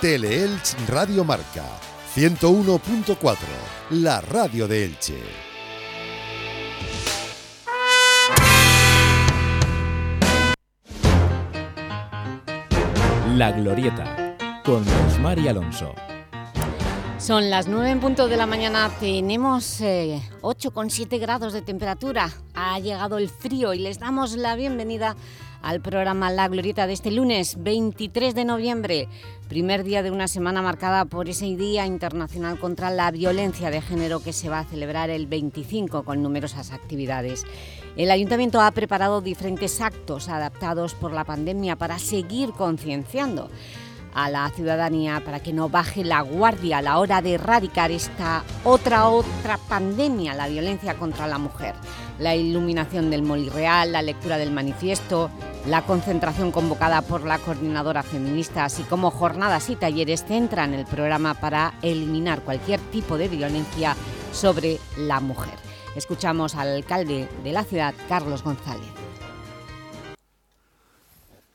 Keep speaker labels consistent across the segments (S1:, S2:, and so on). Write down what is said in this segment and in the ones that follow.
S1: Teleelch Radio Marca 101.4, la radio de Elche.
S2: La Glorieta, con Rosmar y Alonso.
S3: Son las 9 en punto de la mañana, tenemos eh, 8,7 grados de temperatura. Ha llegado el frío y les damos la bienvenida al programa La Glorieta de este lunes 23 de noviembre, primer día de una semana marcada por ese Día Internacional contra la Violencia de Género que se va a celebrar el 25 con numerosas actividades. El Ayuntamiento ha preparado diferentes actos adaptados por la pandemia para seguir concienciando a la ciudadanía para que no baje la guardia a la hora de erradicar esta otra otra pandemia, la violencia contra la mujer. La iluminación del Real, la lectura del manifiesto, la concentración convocada por la coordinadora feminista, así como jornadas y talleres centran el programa para eliminar cualquier tipo de violencia sobre la mujer. Escuchamos al alcalde de la ciudad, Carlos González.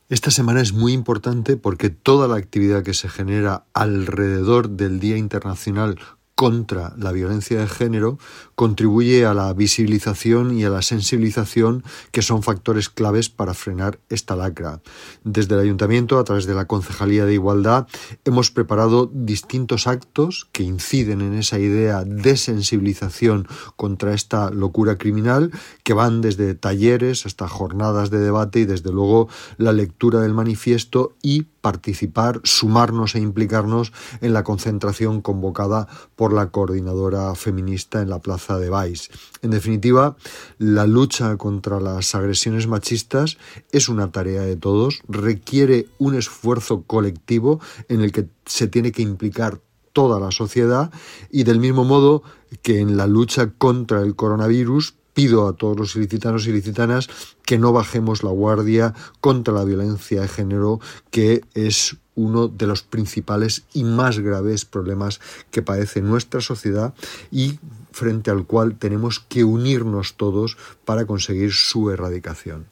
S4: Esta semana es muy importante porque toda la actividad que se genera alrededor del Día Internacional contra la violencia de género contribuye a la visibilización y a la sensibilización que son factores claves para frenar esta lacra. Desde el Ayuntamiento, a través de la Concejalía de Igualdad, hemos preparado distintos actos que inciden en esa idea de sensibilización contra esta locura criminal, que van desde talleres hasta jornadas de debate y desde luego la lectura del manifiesto y participar, sumarnos e implicarnos en la concentración convocada por la coordinadora feminista en la Plaza de. En definitiva, la lucha contra las agresiones machistas es una tarea de todos, requiere un esfuerzo colectivo en el que se tiene que implicar toda la sociedad y del mismo modo que en la lucha contra el coronavirus pido a todos los ilicitanos y ilicitanas que no bajemos la guardia contra la violencia de género, que es uno de los principales y más graves problemas que padece nuestra sociedad y frente al cual tenemos que unirnos todos para conseguir su erradicación.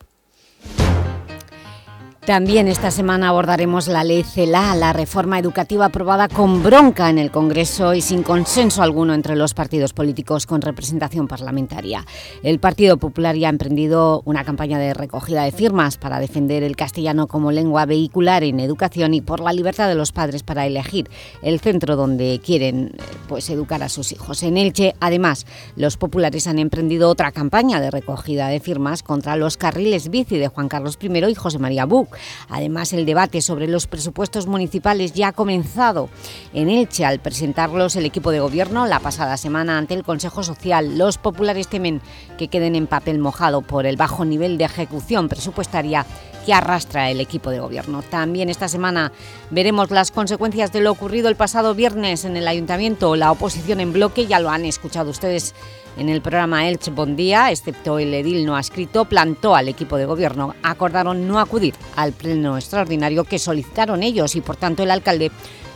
S3: También esta semana abordaremos la ley CELA, la reforma educativa aprobada con bronca en el Congreso y sin consenso alguno entre los partidos políticos con representación parlamentaria. El Partido Popular ya ha emprendido una campaña de recogida de firmas para defender el castellano como lengua vehicular en educación y por la libertad de los padres para elegir el centro donde quieren pues, educar a sus hijos. En Elche, además, los populares han emprendido otra campaña de recogida de firmas contra los carriles bici de Juan Carlos I y José María Buc Además, el debate sobre los presupuestos municipales ya ha comenzado en Elche al presentarlos el equipo de gobierno la pasada semana ante el Consejo Social. Los populares temen que queden en papel mojado por el bajo nivel de ejecución presupuestaria que arrastra el equipo de gobierno. También esta semana veremos las consecuencias de lo ocurrido el pasado viernes en el Ayuntamiento. La oposición en bloque, ya lo han escuchado ustedes en el programa Elche Bondía, excepto el edil no escrito, plantó al equipo de gobierno. Acordaron no acudir al pleno extraordinario que solicitaron ellos y, por tanto, el alcalde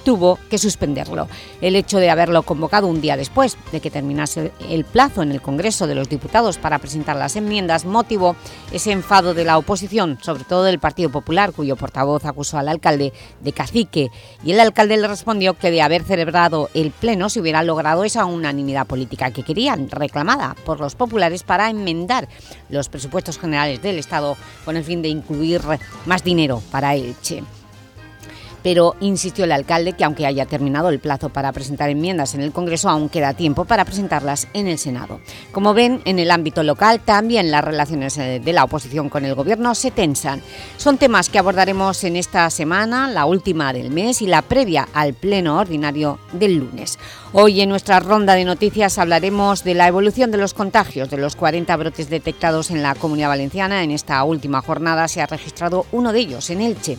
S3: tuvo que suspenderlo. El hecho de haberlo convocado un día después de que terminase el plazo en el Congreso de los Diputados para presentar las enmiendas motivó ese enfado de la oposición, sobre todo del Partido Popular, cuyo portavoz acusó al alcalde de cacique, y el alcalde le respondió que de haber celebrado el pleno se hubiera logrado esa unanimidad política que querían, reclamada por los populares para enmendar los presupuestos generales del Estado con el fin de incluir más dinero para Elche pero insistió el alcalde que aunque haya terminado el plazo para presentar enmiendas en el Congreso, aún queda tiempo para presentarlas en el Senado. Como ven, en el ámbito local también las relaciones eh, de la oposición con el Gobierno se tensan. Son temas que abordaremos en esta semana, la última del mes y la previa al pleno ordinario del lunes. Hoy en nuestra ronda de noticias hablaremos de la evolución de los contagios, de los 40 brotes detectados en la Comunidad Valenciana. En esta última jornada se ha registrado uno de ellos, en Elche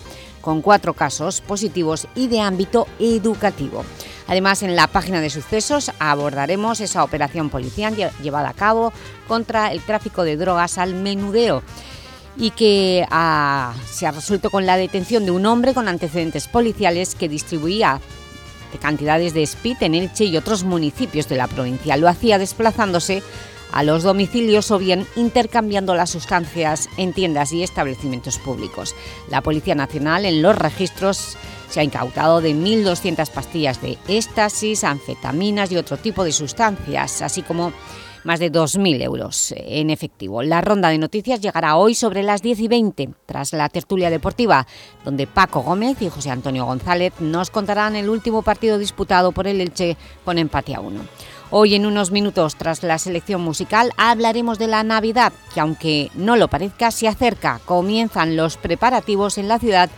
S3: con cuatro casos positivos y de ámbito educativo. Además, en la página de sucesos abordaremos esa operación policial llevada a cabo contra el tráfico de drogas al menudeo y que ah, se ha resuelto con la detención de un hombre con antecedentes policiales que distribuía cantidades de speed en Elche y otros municipios de la provincia. Lo hacía desplazándose a los domicilios o bien intercambiando las sustancias en tiendas y establecimientos públicos. La Policía Nacional en los registros
S5: Se ha incautado de 1.200 pastillas de éxtasis, anfetaminas y otro tipo de sustancias, así como más de 2.000 euros en efectivo. La ronda de noticias llegará hoy sobre las 10 y 20, tras la tertulia deportiva, donde Paco Gómez y José Antonio González nos contarán el último partido disputado por el Elche con empate a uno. Hoy en unos minutos tras la selección musical hablaremos de la Navidad, que aunque no lo parezca, se acerca. Comienzan los preparativos en la ciudad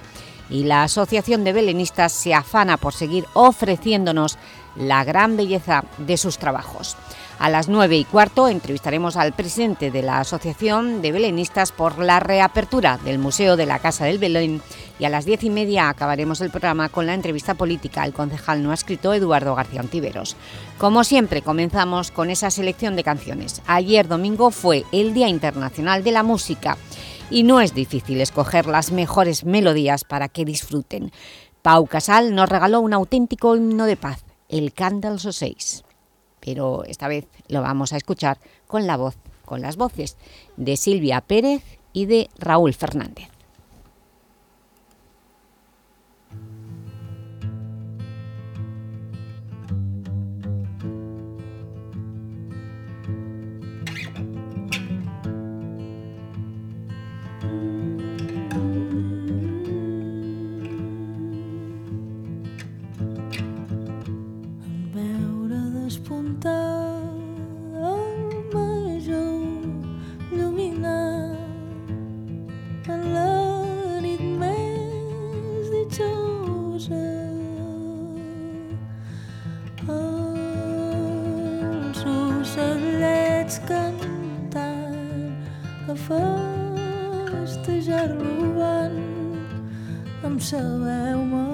S5: y la Asociación de Belenistas se afana por seguir ofreciéndonos la gran belleza de sus trabajos. A las nueve y cuarto entrevistaremos al presidente de la Asociación de Belenistas por la reapertura del Museo de la Casa del Belén y a las diez y media acabaremos el programa con la entrevista política al concejal no escrito Eduardo García Antiveros. Como siempre, comenzamos con esa selección de canciones. Ayer domingo fue el Día Internacional de la Música y no es difícil escoger las mejores melodías para que disfruten. Pau Casal nos regaló un auténtico himno de paz, el Candles o Seis pero esta vez lo vamos a escuchar con la voz, con las voces de Silvia Pérez y de Raúl Fernández. savais au moins.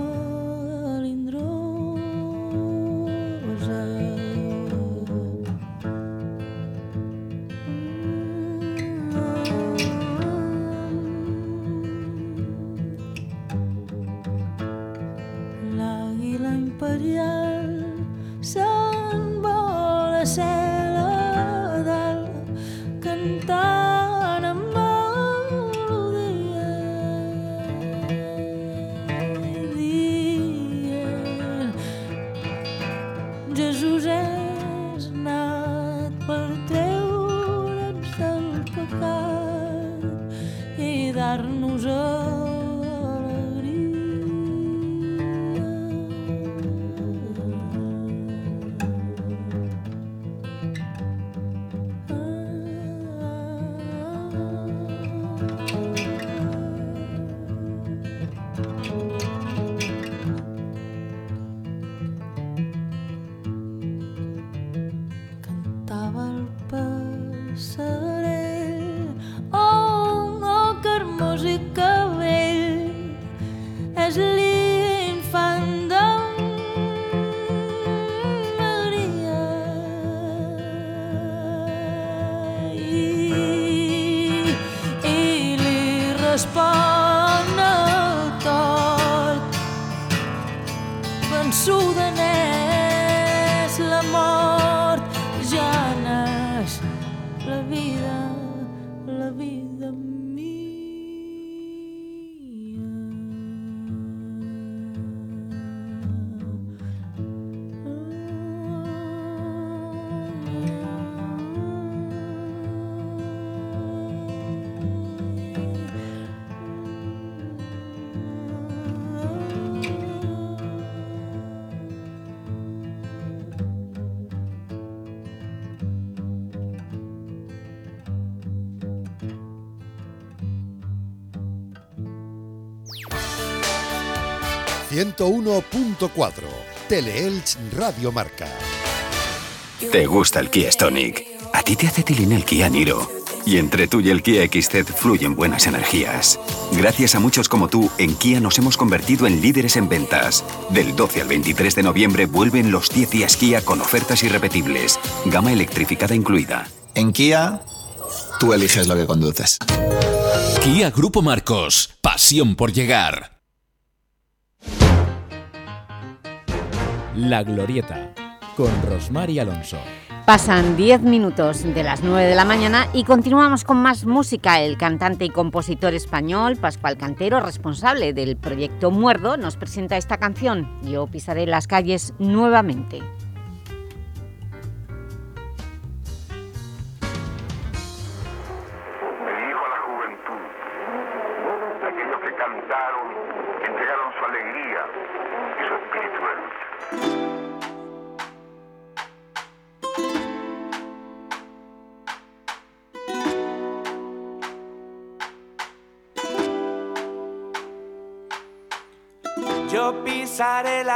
S1: Teleelch Radio Marca.
S6: ¿Te gusta el Kia Stonic? A ti te hace tilín el Kia Niro. Y entre tú y el Kia XZ fluyen buenas energías. Gracias a muchos como tú, en Kia nos hemos convertido en líderes en ventas. Del 12 al 23 de noviembre vuelven los 10 días Kia con ofertas irrepetibles. Gama electrificada incluida.
S7: En Kia, tú eliges lo que conduces.
S2: Kia Grupo Marcos. Pasión por llegar. La Glorieta, con Rosmar Alonso.
S3: Pasan 10 minutos de las 9 de la mañana y continuamos con más música. El cantante y compositor español Pascual Cantero, responsable del proyecto Muerdo, nos presenta esta canción. Yo pisaré las calles nuevamente.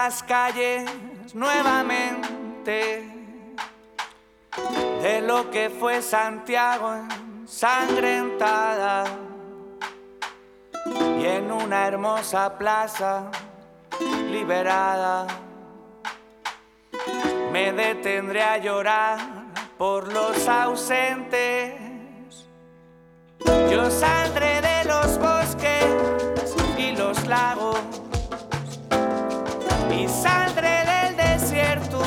S8: Las calles nuevamente. De lo que fue Santiago ensangrentada y en una hermosa plaza liberada. Me detendré a llorar por los ausentes. Yo saldré de los bosques y los lagos saldré del desierto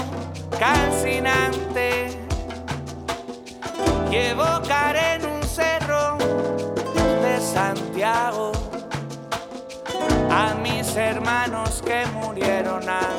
S8: calcinante y evocaré en un cerro de Santiago a mis hermanos que murieron antes.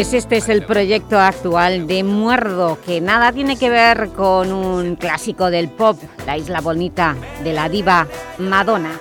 S3: Pues este es el proyecto actual de Muerdo, que nada tiene que ver con un clásico del pop, La Isla Bonita, de la diva Madonna.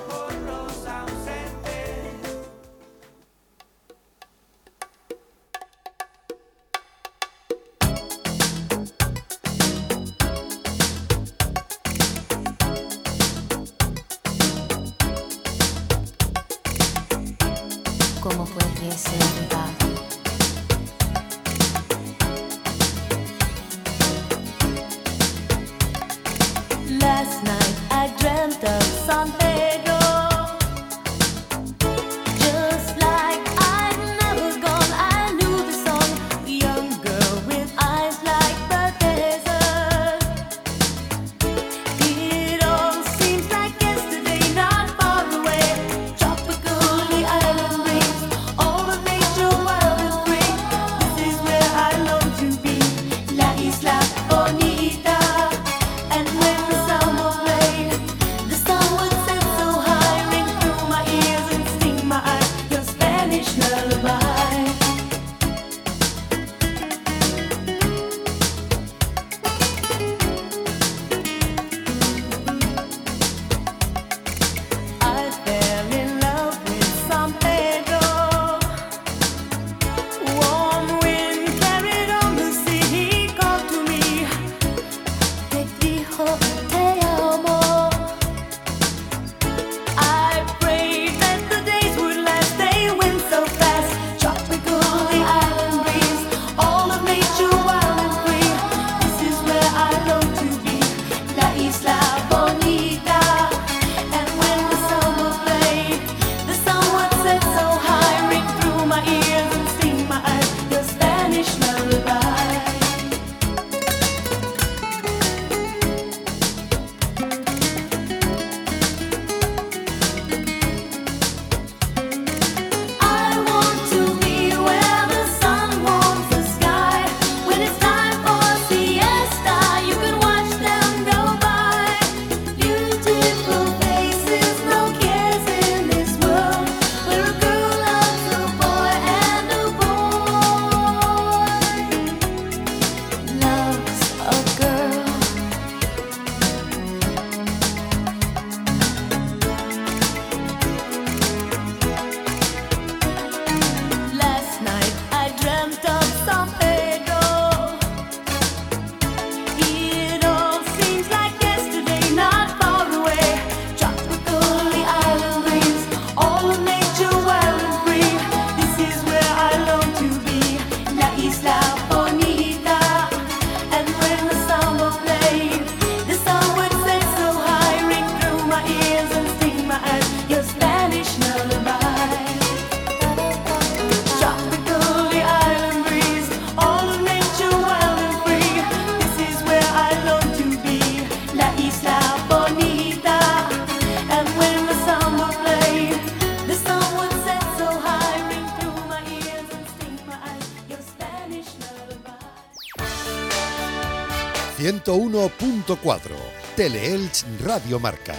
S1: 101.4 Teleelch Radio Marca.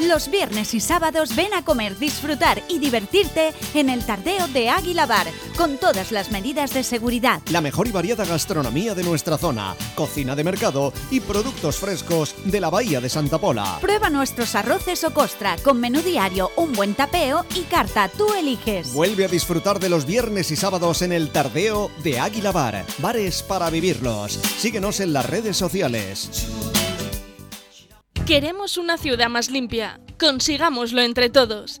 S9: Los viernes y sábados ven a comer, disfrutar y divertirte en el Tardeo de Águila Bar, con todas las medidas de seguridad.
S10: La mejor y variada gastronomía de nuestra zona, cocina de mercado y productos frescos de la Bahía de Santa Pola.
S9: Prueba nuestros arroces o costra, con menú diario, un buen tapeo y carta, tú eliges.
S10: Vuelve a disfrutar de los viernes y sábados en el Tardeo de Águila Bar, bares para vivirlos. Síguenos en las redes sociales.
S11: Queremos una ciudad más limpia. Consigámoslo entre todos.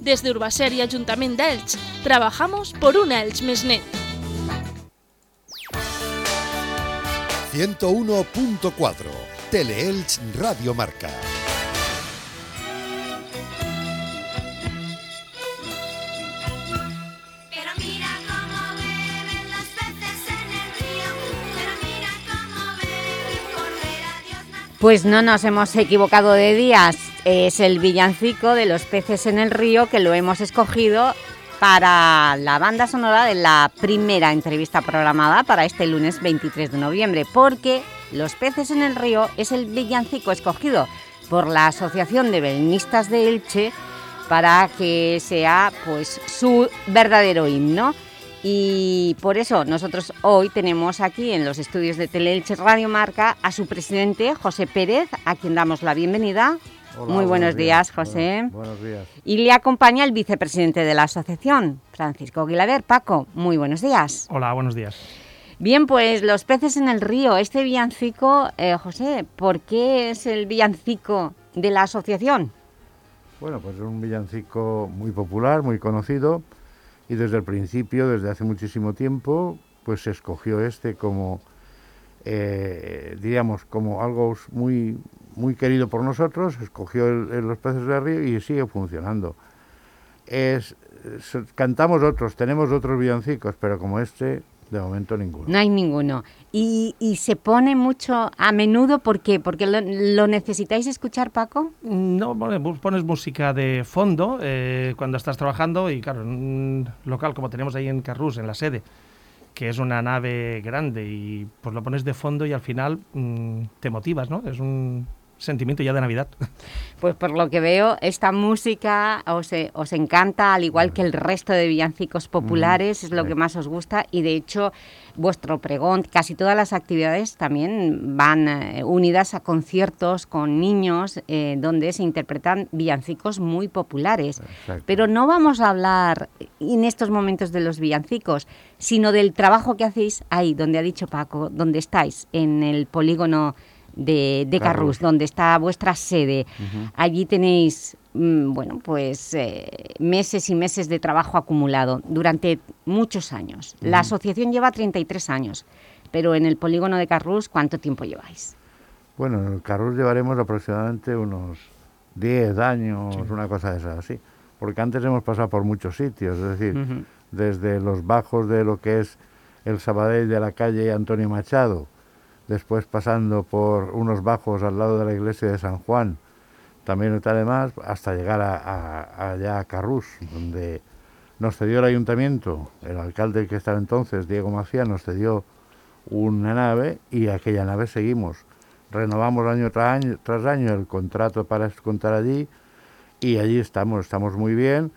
S11: Desde Urbaser y Ayuntamiento de Elche trabajamos por una Elche més net.
S1: 101.4 Teleelch Radio Marca.
S12: Pero mira cómo beben los peces en el río. Pero mira cómo beben por ver a Dios
S3: Pues no nos hemos equivocado de días. Es el villancico de los peces en el río que lo hemos escogido para la banda sonora de la primera entrevista programada para este lunes 23 de noviembre, porque Los peces en el río es el villancico escogido por la Asociación de Belenistas de Elche para que sea pues, su verdadero himno. Y por eso nosotros hoy tenemos aquí en los estudios de Teleelche Radio Marca a su presidente, José Pérez, a quien damos la bienvenida.
S13: Hola,
S3: Muy buenos, días, José.
S13: Buenos, buenos días.
S3: Y le acompaña el vicepresidente de la asociación, Francisco Aguilaver. Paco, muy buenos días.
S14: Hola, buenos días.
S3: Bien, pues Los peces en el río, este villancico, eh, José, ¿por qué es el villancico de la asociación?
S13: Bueno, pues es un villancico muy popular, muy conocido y desde el principio, desde hace muchísimo tiempo, pues se escogió este como, eh, diríamos, como algo muy, muy querido por nosotros, escogió el, el Los peces del río y sigue funcionando. Es, es- cantamos otros, tenemos otros villancicos, pero como este, de momento ninguno.
S3: No hay ninguno. Y, y se pone mucho a menudo, ¿por qué? ¿Porque lo, lo necesitáis escuchar, Paco?
S14: No, bueno, bu- pones música de fondo eh, cuando estás trabajando y claro, en un local como tenemos ahí en Carrús, en la sede, que es una nave grande y pues lo pones de fondo y al final mm, te motivas, ¿no? Es un sentimiento ya de Navidad.
S3: Pues por lo que veo, esta música os, eh, os encanta, al igual que el resto de villancicos populares, es lo que más os gusta y de hecho vuestro pregón, casi todas las actividades también van eh, unidas a conciertos con niños eh, donde se interpretan villancicos muy populares.
S13: Exacto.
S3: Pero no vamos a hablar en estos momentos de los villancicos, sino del trabajo que hacéis ahí, donde ha dicho Paco, donde estáis, en el polígono de, Carrús. donde está vuestra sede. Allí tenéis, mm, bueno, pues eh, meses y meses de trabajo acumulado durante muchos años. La asociación lleva 33 años, pero en el polígono de Carrús, ¿cuánto tiempo lleváis?
S13: Bueno, en el Carrús llevaremos aproximadamente unos 10 años, una cosa de esas así. Porque antes hemos pasado por muchos sitios, es decir, desde los bajos de lo que es el Sabadell de la calle Antonio Machado, después pasando por unos bajos al lado de la iglesia de San Juan, también y tal demás, hasta llegar a, a- allá a Carrús, donde nos cedió el ayuntamiento, el alcalde que estaba entonces, Diego Macía, nos cedió una nave y aquella nave seguimos. Renovamos año tras año, tras año el contrato para contar allí y allí estamos, estamos muy bien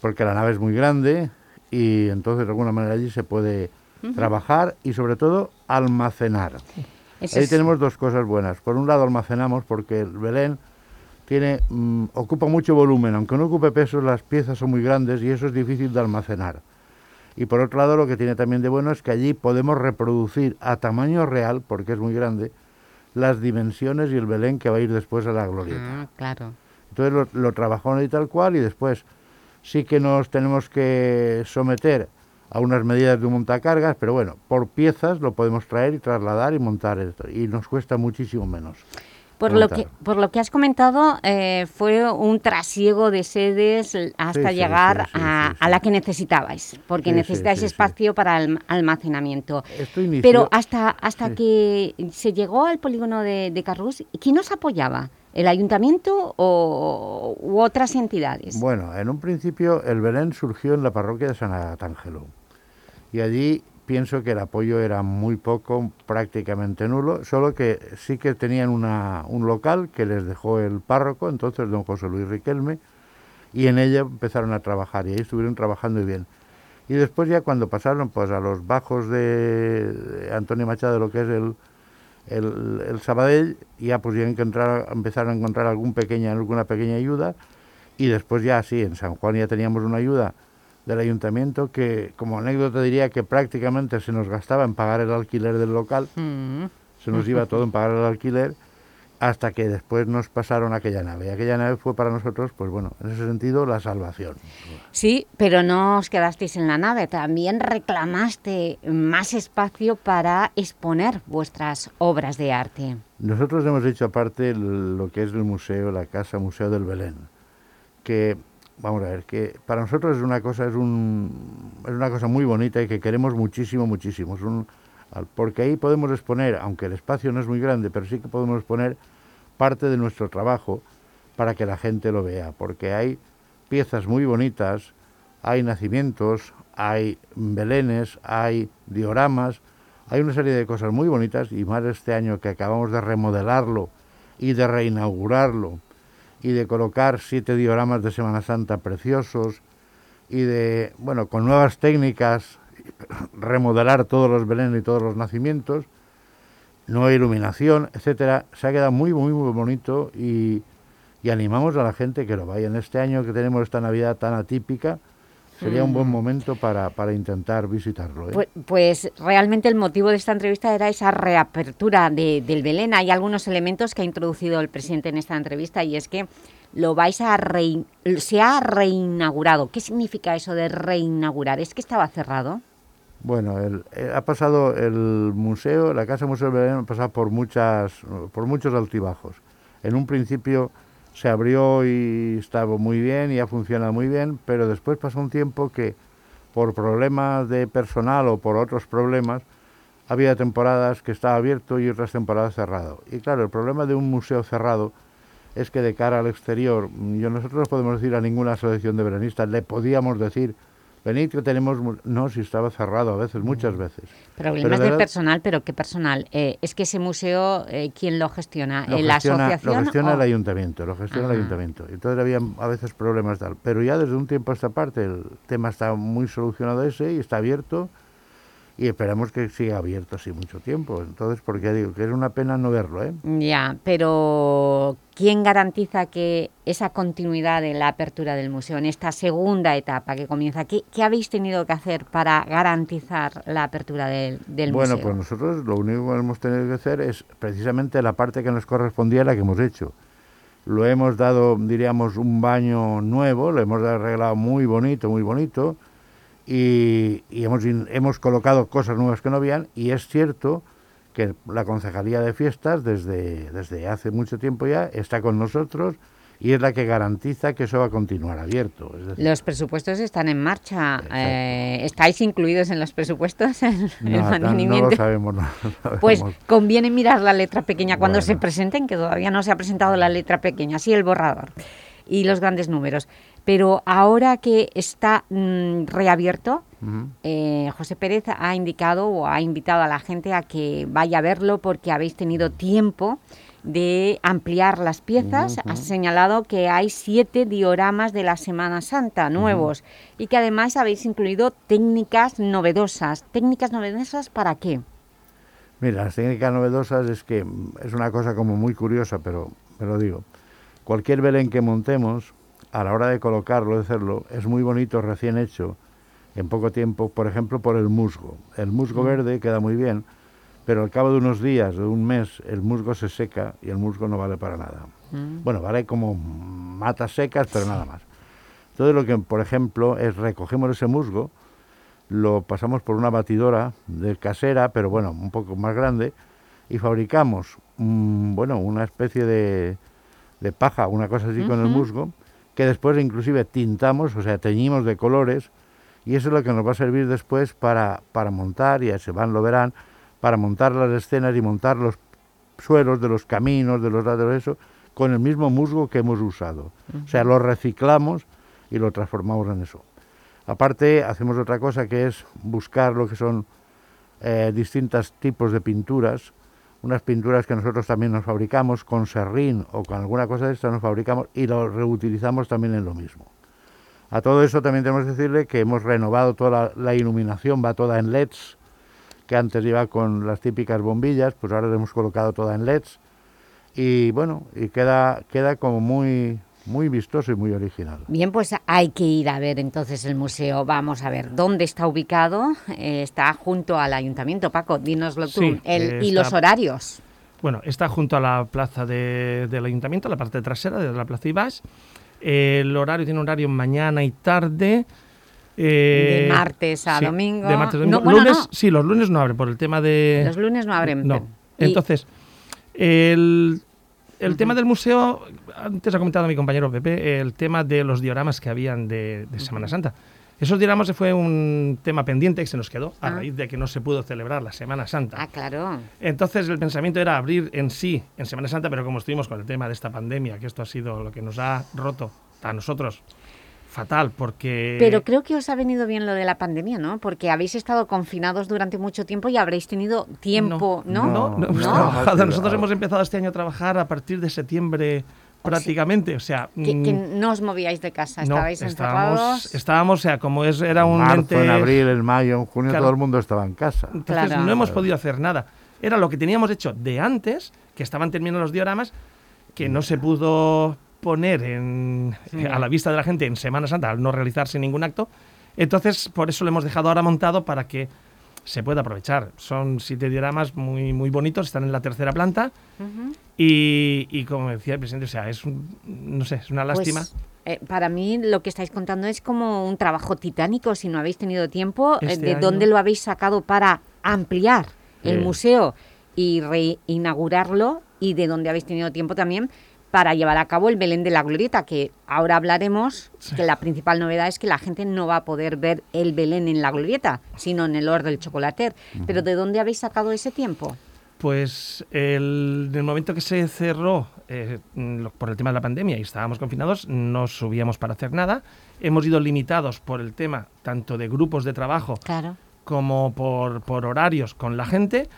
S13: porque la nave es muy grande y entonces de alguna manera allí se puede trabajar y sobre todo almacenar.
S3: Eso
S13: Ahí
S3: es-
S13: tenemos dos cosas buenas. Por un lado almacenamos porque el Belén tiene, mm, ocupa mucho volumen, aunque no ocupe peso, las piezas son muy grandes y eso es difícil de almacenar. Y por otro lado, lo que tiene también de bueno es que allí podemos reproducir a tamaño real, porque es muy grande, las dimensiones y el Belén que va a ir después a la glorieta.
S3: Ah, claro.
S13: Entonces lo, lo trabajamos ahí tal cual y después sí que nos tenemos que someter a unas medidas de un montacargas, pero bueno, por piezas lo podemos traer y trasladar y montar esto, y nos cuesta muchísimo menos.
S3: Por lo, que, por lo que has comentado, eh, fue un trasiego de sedes hasta
S13: Sí,
S3: llegar
S13: sí, sí,
S3: a, a la que necesitabais, porque necesitáis espacio para el almacenamiento.
S13: Inició-
S3: Pero hasta, hasta que se llegó al polígono de, de Carrús, ¿quién os apoyaba? ¿El ayuntamiento o, u otras entidades?
S13: Bueno, en un principio el Belén surgió en la parroquia de San Atángelo. Y allí pienso que el apoyo era muy poco, prácticamente nulo, solo que sí que tenían una, un local que les dejó el párroco, entonces don José Luis Riquelme, y en ella empezaron a trabajar y ahí estuvieron trabajando bien. Y después ya cuando pasaron pues a los bajos de, Antonio Machado, lo que es el, el, el Sabadell, ya pues ya encontrar- empezaron a encontrar algún pequeña, alguna pequeña ayuda y después ya sí, en San Juan ya teníamos una ayuda del ayuntamiento que como anécdota diría que prácticamente se nos gastaba en pagar el alquiler del local,
S3: Mm.
S13: se nos iba todo en pagar el alquiler hasta que después nos pasaron aquella nave. Y aquella nave fue para nosotros, pues bueno, en ese sentido, la salvación.
S3: Sí, pero no os quedasteis en la nave, también reclamaste más espacio para exponer vuestras obras de arte.
S13: Nosotros hemos hecho aparte lo que es el museo, la casa Museo del Belén, que vamos a ver, que para nosotros es una cosa es un es una cosa muy bonita y que queremos muchísimo, muchísimo. Es un- al- porque ahí podemos exponer, aunque el espacio no es muy grande, pero sí que podemos exponer parte de nuestro trabajo para que la gente lo vea, porque hay piezas muy bonitas, hay nacimientos, hay belenes, hay dioramas, hay una serie de cosas muy bonitas y más este año que acabamos de remodelarlo y de reinaugurarlo y de colocar siete dioramas de Semana Santa preciosos y de, bueno, con nuevas técnicas, remodelar todos los belenes y todos los nacimientos, nueva iluminación, etcétera, se ha quedado muy, muy, muy bonito y, y animamos a la gente que lo vaya. En este año que tenemos esta Navidad tan atípica, sería un buen
S3: Mm.
S13: momento para, para intentar visitarlo. ¿eh?
S3: Pues, pues realmente el motivo de esta entrevista era esa reapertura de- del Belén. Hay algunos elementos que ha introducido el presidente en esta entrevista y es que lo vais a rein- se ha reinaugurado. ¿Qué significa eso de reinaugurar? ¿Es que estaba cerrado?
S13: Bueno, el- eh, ha pasado el museo, la Casa Museo del Belén ha pasado por, muchas, por muchos altibajos. En un principio se abrió y estaba muy bien y ha funcionado muy bien, pero después pasó un tiempo que por problemas de personal o por otros problemas había temporadas que estaba abierto y otras temporadas cerrado. Y claro, el problema de un museo cerrado es que de cara al exterior, mm, yo nosotros no podemos decir a ninguna asociación de veranistas, le podíamos decir, venid que tenemos... mu-". No, si estaba cerrado a veces, muchas veces.
S3: Problemas
S13: Pero
S3: de
S13: verdad-
S3: personal, pero ¿qué personal? Eh, es que ese museo, eh, ¿quién lo gestiona?
S13: Lo
S3: ¿Eh, ¿La
S13: gestiona,
S3: asociación?
S13: lo gestiona
S3: o-
S13: el ayuntamiento, lo gestiona el ayuntamiento. Entonces había a veces problemas tal. Pero ya desde un tiempo a esta parte el tema está muy solucionado ese y está abierto y esperamos que siga abierto así mucho tiempo. Entonces, porque digo que es una pena no verlo, ¿eh?
S3: Ya, pero ¿quién garantiza que esa continuidad de la apertura del museo en esta segunda etapa que comienza? ¿Qué, qué habéis tenido que hacer para garantizar la apertura del, del
S13: bueno,
S3: museo?
S13: pues nosotros lo único que hemos tenido que hacer es precisamente la parte que nos correspondía la que hemos hecho. Lo hemos dado, diríamos, un baño nuevo, lo hemos arreglado muy bonito, muy bonito, y, y hemos, hemos colocado cosas nuevas que no habían, y es cierto que la Concejalía de Fiestas, desde, desde hace mucho tiempo ya, está con nosotros y es la que garantiza que eso va a continuar abierto. Es decir,
S3: Los presupuestos están en marcha. Eh, ¿Estáis incluidos en los presupuestos? en el
S13: no, no, no
S3: mantenimiento?
S13: lo sabemos, no lo
S3: Pues
S13: sabemos.
S3: conviene mirar la letra pequeña cuando
S13: Bueno.
S3: se presenten, que todavía no se ha presentado la letra pequeña, sí el borrador y los grandes números. Pero ahora que está mm, reabierto, eh, José Pérez ha indicado o ha invitado a la gente a que vaya a verlo porque habéis tenido tiempo de ampliar las piezas.
S15: Ujú.
S3: Ha señalado que hay siete dioramas de la Semana Santa nuevos y que además habéis incluido técnicas novedosas. ¿Técnicas novedosas para qué?
S13: Mira, las técnicas novedosas es que es una cosa como muy curiosa, pero me lo digo. Cualquier Belén que montemos, a la hora de colocarlo, de hacerlo, es muy bonito recién hecho, en poco tiempo, por ejemplo, por el musgo. El musgo
S15: Mm.
S13: verde queda muy bien, pero al cabo de unos días, de un mes, el musgo se seca y el musgo no vale para nada.
S15: Mm.
S13: Bueno, vale como matas secas, pero nada más. Entonces lo que, por ejemplo, es recogemos ese musgo, lo pasamos por una batidora de casera, pero bueno, un poco más grande, y fabricamos, bueno, una especie de, de paja, una cosa así con el musgo, que después inclusive tintamos, o sea, teñimos de colores, y eso es lo que nos va a servir después para, para montar, y se van, lo verán, para montar las escenas y montar los suelos de los caminos, de los lados, eso, con el mismo musgo que hemos usado. O sea, lo reciclamos y lo transformamos en eso. Aparte, hacemos otra cosa que es buscar lo que son eh, distintos tipos de pinturas, unas pinturas que nosotros también nos fabricamos con serrín o con alguna cosa de esta nos fabricamos y lo reutilizamos también en lo mismo. A todo eso también tenemos que decirle que hemos renovado toda la, la iluminación, va toda en LEDs, que antes iba con las típicas bombillas, pues ahora la hemos colocado toda en LEDs y bueno, y queda, queda como muy, muy vistoso y muy original.
S3: Bien, pues hay que ir a ver entonces el museo. Vamos a ver dónde está ubicado. Eh, está junto al ayuntamiento. Paco, dínoslo tú.
S14: Sí,
S3: El-
S14: eh,
S3: y los horarios.
S14: Bueno, está junto a la plaza de- del ayuntamiento, la parte trasera de la plaza Ibas. El horario tiene horario mañana y tarde. eh,
S3: De martes a
S14: sí,
S3: domingo.
S14: De martes a domingo.
S3: No, bueno,
S14: lunes,
S3: no.
S14: sí, los lunes no abre por el tema de.
S3: Los lunes no abren.
S14: No. Entonces, el, el tema del museo, antes ha comentado mi compañero Pepe, el tema de los dioramas que habían de, de Semana Santa. Esos dioramas fue un tema pendiente que se nos quedó a
S3: Ah.
S14: raíz de que no se pudo celebrar la Semana Santa.
S3: Ah, claro.
S14: Entonces el pensamiento era abrir en sí en Semana Santa, pero como estuvimos con el tema de esta pandemia, que esto ha sido lo que nos ha roto a nosotros fatal, porque...
S3: Pero creo que os ha venido bien lo de la pandemia, ¿no? Porque habéis estado confinados durante mucho tiempo y habréis tenido tiempo, ¿no?
S14: No, no hemos
S13: No.
S14: trabajado.
S13: No.
S14: Nosotros hemos empezado este año a trabajar a partir de septiembre prácticamente, o sea...
S3: Que,
S14: mm,
S3: que no os movíais de casa,
S14: no,
S3: estabais
S14: estábamos,
S3: encerrados.
S14: estábamos, o sea, como es, era un
S13: marzo,
S14: ente-
S13: en abril, en mayo, en junio,
S14: Claro.
S13: todo el mundo estaba en casa.
S14: Entonces
S3: Claro.
S14: no hemos podido hacer nada. Era lo que teníamos hecho de antes, que estaban terminando los dioramas, que no se pudo poner en-
S3: Sí.
S14: a la vista de la gente en Semana Santa al no realizarse ningún acto. Entonces, por eso lo hemos dejado ahora montado para que se pueda aprovechar. Son siete dioramas muy, muy bonitos, están en la tercera planta y, y como decía el presidente, o sea, es un- no sé, es una
S3: Pues,
S14: lástima.
S3: eh, para mí lo que estáis contando es como un trabajo titánico, si no habéis tenido tiempo, eh,
S14: Este
S3: ¿de
S14: año-
S3: dónde lo habéis sacado para ampliar el museo y reinaugurarlo? Y de dónde habéis tenido tiempo también para llevar a cabo el Belén de la Glorieta, que ahora hablaremos, que la principal novedad es que la gente no va a poder ver el Belén en la Glorieta, sino en el Or del Chocolater. Pero ¿de dónde habéis sacado ese tiempo?
S14: Pues el, en el momento que se cerró eh, mm, por el tema de la pandemia y estábamos confinados, no subíamos para hacer nada. Hemos ido limitados por el tema tanto de grupos de trabajo
S3: Claro.
S14: como por, por horarios con la gente.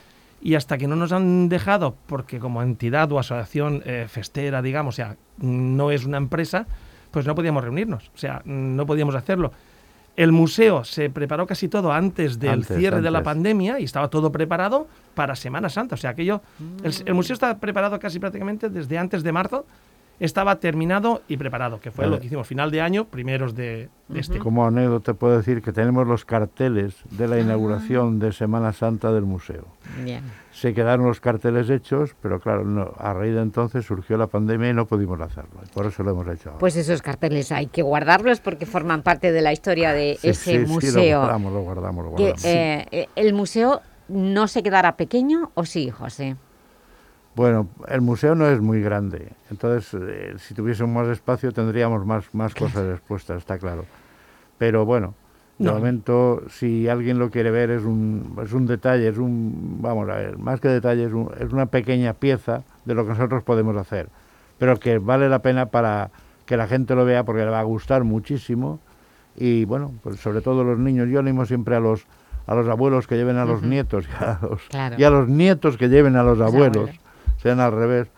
S14: Y hasta que no nos han dejado, porque como entidad o asociación eh, festera, digamos, o sea, no es una empresa, pues no podíamos reunirnos, o sea, no podíamos hacerlo. El museo se preparó casi todo antes del
S13: Antes,
S14: cierre de la pandemia y estaba todo preparado para Semana Santa. O sea, aquello, el, el museo está preparado casi prácticamente desde antes de marzo, estaba terminado y preparado, que fue
S13: Vale.
S14: lo que hicimos final de año, primeros de, de este.
S13: Como anécdota puedo decir que tenemos los carteles de la inauguración de Semana Santa del museo.
S3: Bien.
S13: Se quedaron los carteles hechos, pero claro, no, a raíz de entonces surgió la pandemia y no pudimos hacerlo. Por eso lo hemos hecho ahora.
S3: Pues esos carteles hay que guardarlos porque forman parte de la historia de
S13: Sí,
S3: ese
S13: sí, sí,
S3: museo.
S13: lo guardamos, lo guardamos, lo guardamos.
S3: eh, eh, ¿El museo no se quedará pequeño o sí, José?
S13: Bueno, el museo no es muy grande, entonces eh, si tuviésemos más espacio tendríamos más, más cosas expuestas, está claro. Pero bueno, de
S14: No.
S13: momento si alguien lo quiere ver es un, es un detalle, es un, vamos a ver, más que detalle, es, un- es una pequeña pieza de lo que nosotros podemos hacer, pero que vale la pena para que la gente lo vea porque le va a gustar muchísimo y bueno, pues sobre todo los niños, yo animo siempre a los a los abuelos que lleven a los nietos y a los,
S3: Claro.
S13: y a los nietos que lleven a los
S3: Los
S13: abuelos,
S3: abuelos.
S13: Sean al revés,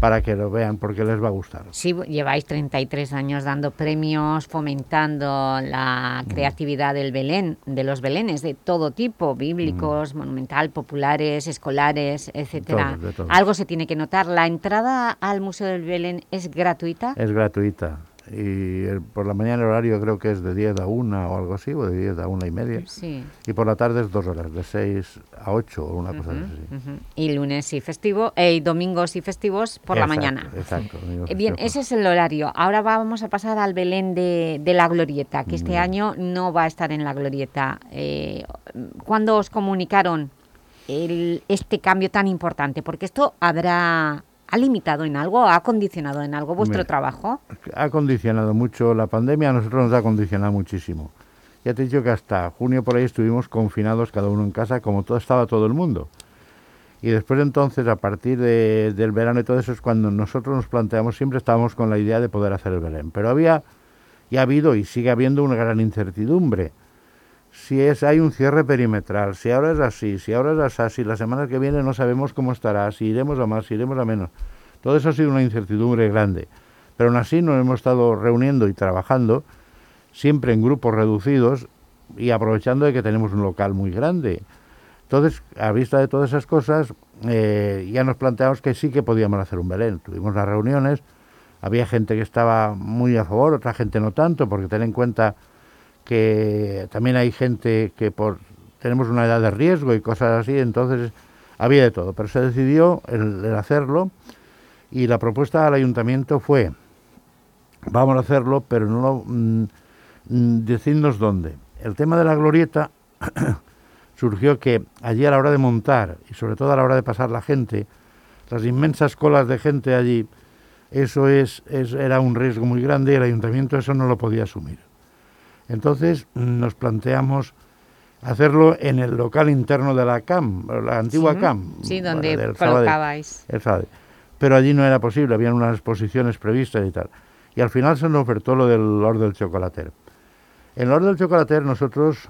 S13: para que lo vean, porque les va a gustar.
S3: Sí, lleváis 33 años dando premios, fomentando la creatividad del Belén, de los Belenes de todo tipo, bíblicos, monumental, populares, escolares, etcétera. Algo se tiene que notar. ¿La entrada al Museo del Belén es gratuita?
S13: Es gratuita. Y el- por la mañana el horario creo que es de 10 a 1 o algo así, o de 10 a 1 y media.
S3: Sí.
S13: Y por la tarde es dos horas, de 6 a 8 o una cosa así.
S3: ujú. Y lunes y festivo, eh, y domingos y festivos por la mañana.
S13: Exacto.
S3: Eh, Bien, ese es el horario. Ahora vamos a pasar al Belén de, de la Glorieta, que este
S13: Bien.
S3: año no va a estar en la Glorieta. Eh, ¿Cuándo os comunicaron el- este cambio tan importante? Porque esto habrá... ¿Ha limitado en algo? ¿Ha condicionado en algo vuestro
S13: Mira,
S3: trabajo?
S13: ha condicionado mucho, la pandemia a nosotros nos ha condicionado muchísimo. Ya te he dicho que hasta junio por ahí estuvimos confinados cada uno en casa como todo estaba todo el mundo. Y después entonces, a partir de- del verano y todo eso, es cuando nosotros nos planteamos, siempre estábamos con la idea de poder hacer el Belén. Pero había, y ha habido y sigue habiendo una gran incertidumbre. Si es, hay un cierre perimetral, si ahora es así, si ahora es así, si la semana que viene no sabemos cómo estará, si iremos a más, si iremos a menos. Todo eso ha sido una incertidumbre grande. Pero aún así nos hemos estado reuniendo y trabajando siempre en grupos reducidos y aprovechando de que tenemos un local muy grande. Entonces, a vista de todas esas cosas, eh, ya nos planteamos que sí que podíamos hacer un Belén. Tuvimos las reuniones, había gente que estaba muy a favor, otra gente no tanto, porque ten en cuenta que también hay gente que por tenemos una edad de riesgo y cosas así, entonces había de todo, pero se decidió el, hacerlo y la propuesta al ayuntamiento fue vamos a hacerlo, pero no lo, mm, mm, decidnos dónde. El tema de la glorieta surgió que allí a la hora de montar y sobre todo a la hora de pasar la gente, las inmensas colas de gente allí, eso es, es- era un riesgo muy grande y el ayuntamiento eso no lo podía asumir. Entonces nos planteamos hacerlo en el local interno de la CAM, la antigua
S3: Sí,
S13: CAM.
S3: sí,
S13: bueno,
S3: donde colocabais.
S13: Sabadell. Pero allí no era posible, habían unas exposiciones previstas y tal. Y al final se nos ofertó lo del Lord del Chocolater. En el Lord del Chocolater nosotros,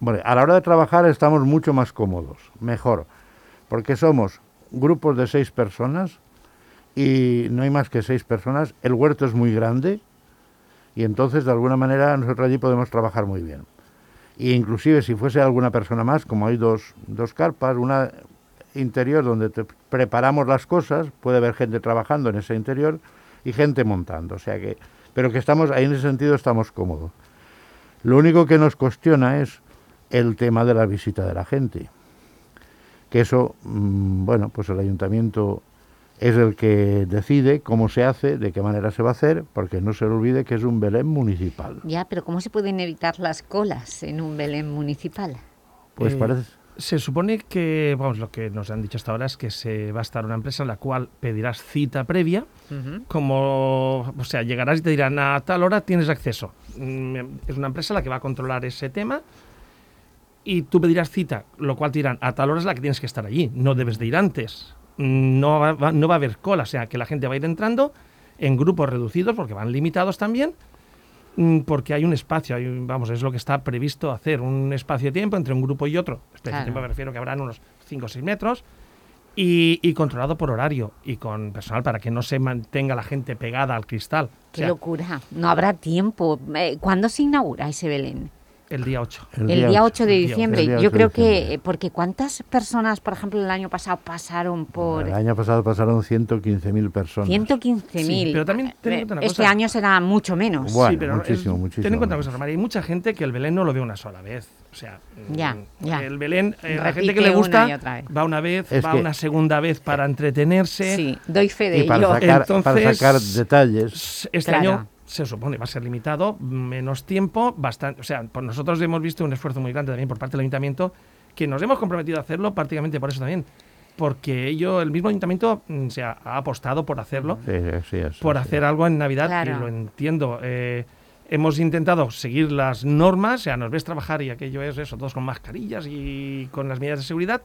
S13: bueno, a la hora de trabajar estamos mucho más cómodos, mejor, porque somos grupos de seis personas y no hay más que seis personas. El huerto es muy grande y entonces de alguna manera nosotros allí podemos trabajar muy bien. Y inclusive si fuese alguna persona más, como hay dos, dos carpas, una interior donde te preparamos las cosas, puede haber gente trabajando en ese interior y gente montando, o sea que, pero que estamos, ahí en ese sentido estamos cómodos. Lo único que nos cuestiona es el tema de la visita de la gente, que eso, mm, bueno, pues el ayuntamiento es el que decide cómo se hace, de qué manera se va a hacer, porque no se le olvide que es un Belén municipal.
S3: Ya, pero ¿cómo se pueden evitar las colas en un Belén municipal?
S13: Pues
S14: Eh,
S13: parece...
S14: Se supone que, vamos, lo que nos han dicho hasta ahora es que se va a estar una empresa en la cual pedirás cita previa, como, o sea, llegarás y te dirán a tal hora tienes acceso. Mm, Es una empresa la que va a controlar ese tema y tú pedirás cita, lo cual te dirán a tal hora es la que tienes que estar allí, no debes de ir antes. No va, va- no va a haber cola, o sea, que la gente va a ir entrando en grupos reducidos porque van limitados también Mm, porque hay un espacio, hay vamos, es lo que está previsto hacer, un espacio de tiempo entre un grupo y otro. Espacio
S3: Claro.
S14: de tiempo me refiero que habrán unos 5 o 6 metros y, y controlado por horario y con personal para que no se mantenga la gente pegada al cristal. O
S3: ¡Qué
S14: sea,
S3: locura! No habrá tiempo. Eh, ¿Cuándo se inaugura ese Belén?
S14: El día 8.
S3: El, día 8 de diciembre.
S13: Día
S3: Yo
S13: 8 de
S3: creo que,
S13: diciembre.
S3: eh, porque ¿cuántas personas, por ejemplo, el año pasado pasaron por
S13: El año pasado pasaron 115.000 personas.
S3: 115.000?
S14: Sí, pero también ten en cuenta una
S3: Este año será mucho menos.
S13: Bueno,
S14: Sí, pero
S13: muchísimo, muchísimo
S14: Ten en cuenta una cosa, Romari, hay mucha gente que el Belén no lo ve una sola vez. O sea,
S3: Ya,
S14: mm,
S3: ya.
S14: el Belén, eh, la gente
S3: Repite
S14: que le gusta va una vez,
S13: Es
S14: va
S13: que-
S14: una segunda vez para entretenerse.
S3: Sí, doy fe de
S13: Y para
S3: ello.
S13: sacar, para
S14: Entonces,
S13: sacar detalles.
S14: Este
S3: Claro.
S14: año se supone va a ser limitado, menos tiempo, bastante. O sea, por nosotros hemos visto un esfuerzo muy grande también por parte del ayuntamiento, que nos hemos comprometido a hacerlo prácticamente por eso también. Porque ello, el mismo ayuntamiento mm, se ha, ha apostado por hacerlo,
S13: Sí, sí, es,
S14: por
S13: sí.
S14: hacer algo en Navidad,
S3: Claro.
S14: y lo entiendo. Eh, hemos intentado seguir las normas, o sea, nos ves trabajar y aquello es eso, todos con mascarillas y con las medidas de seguridad,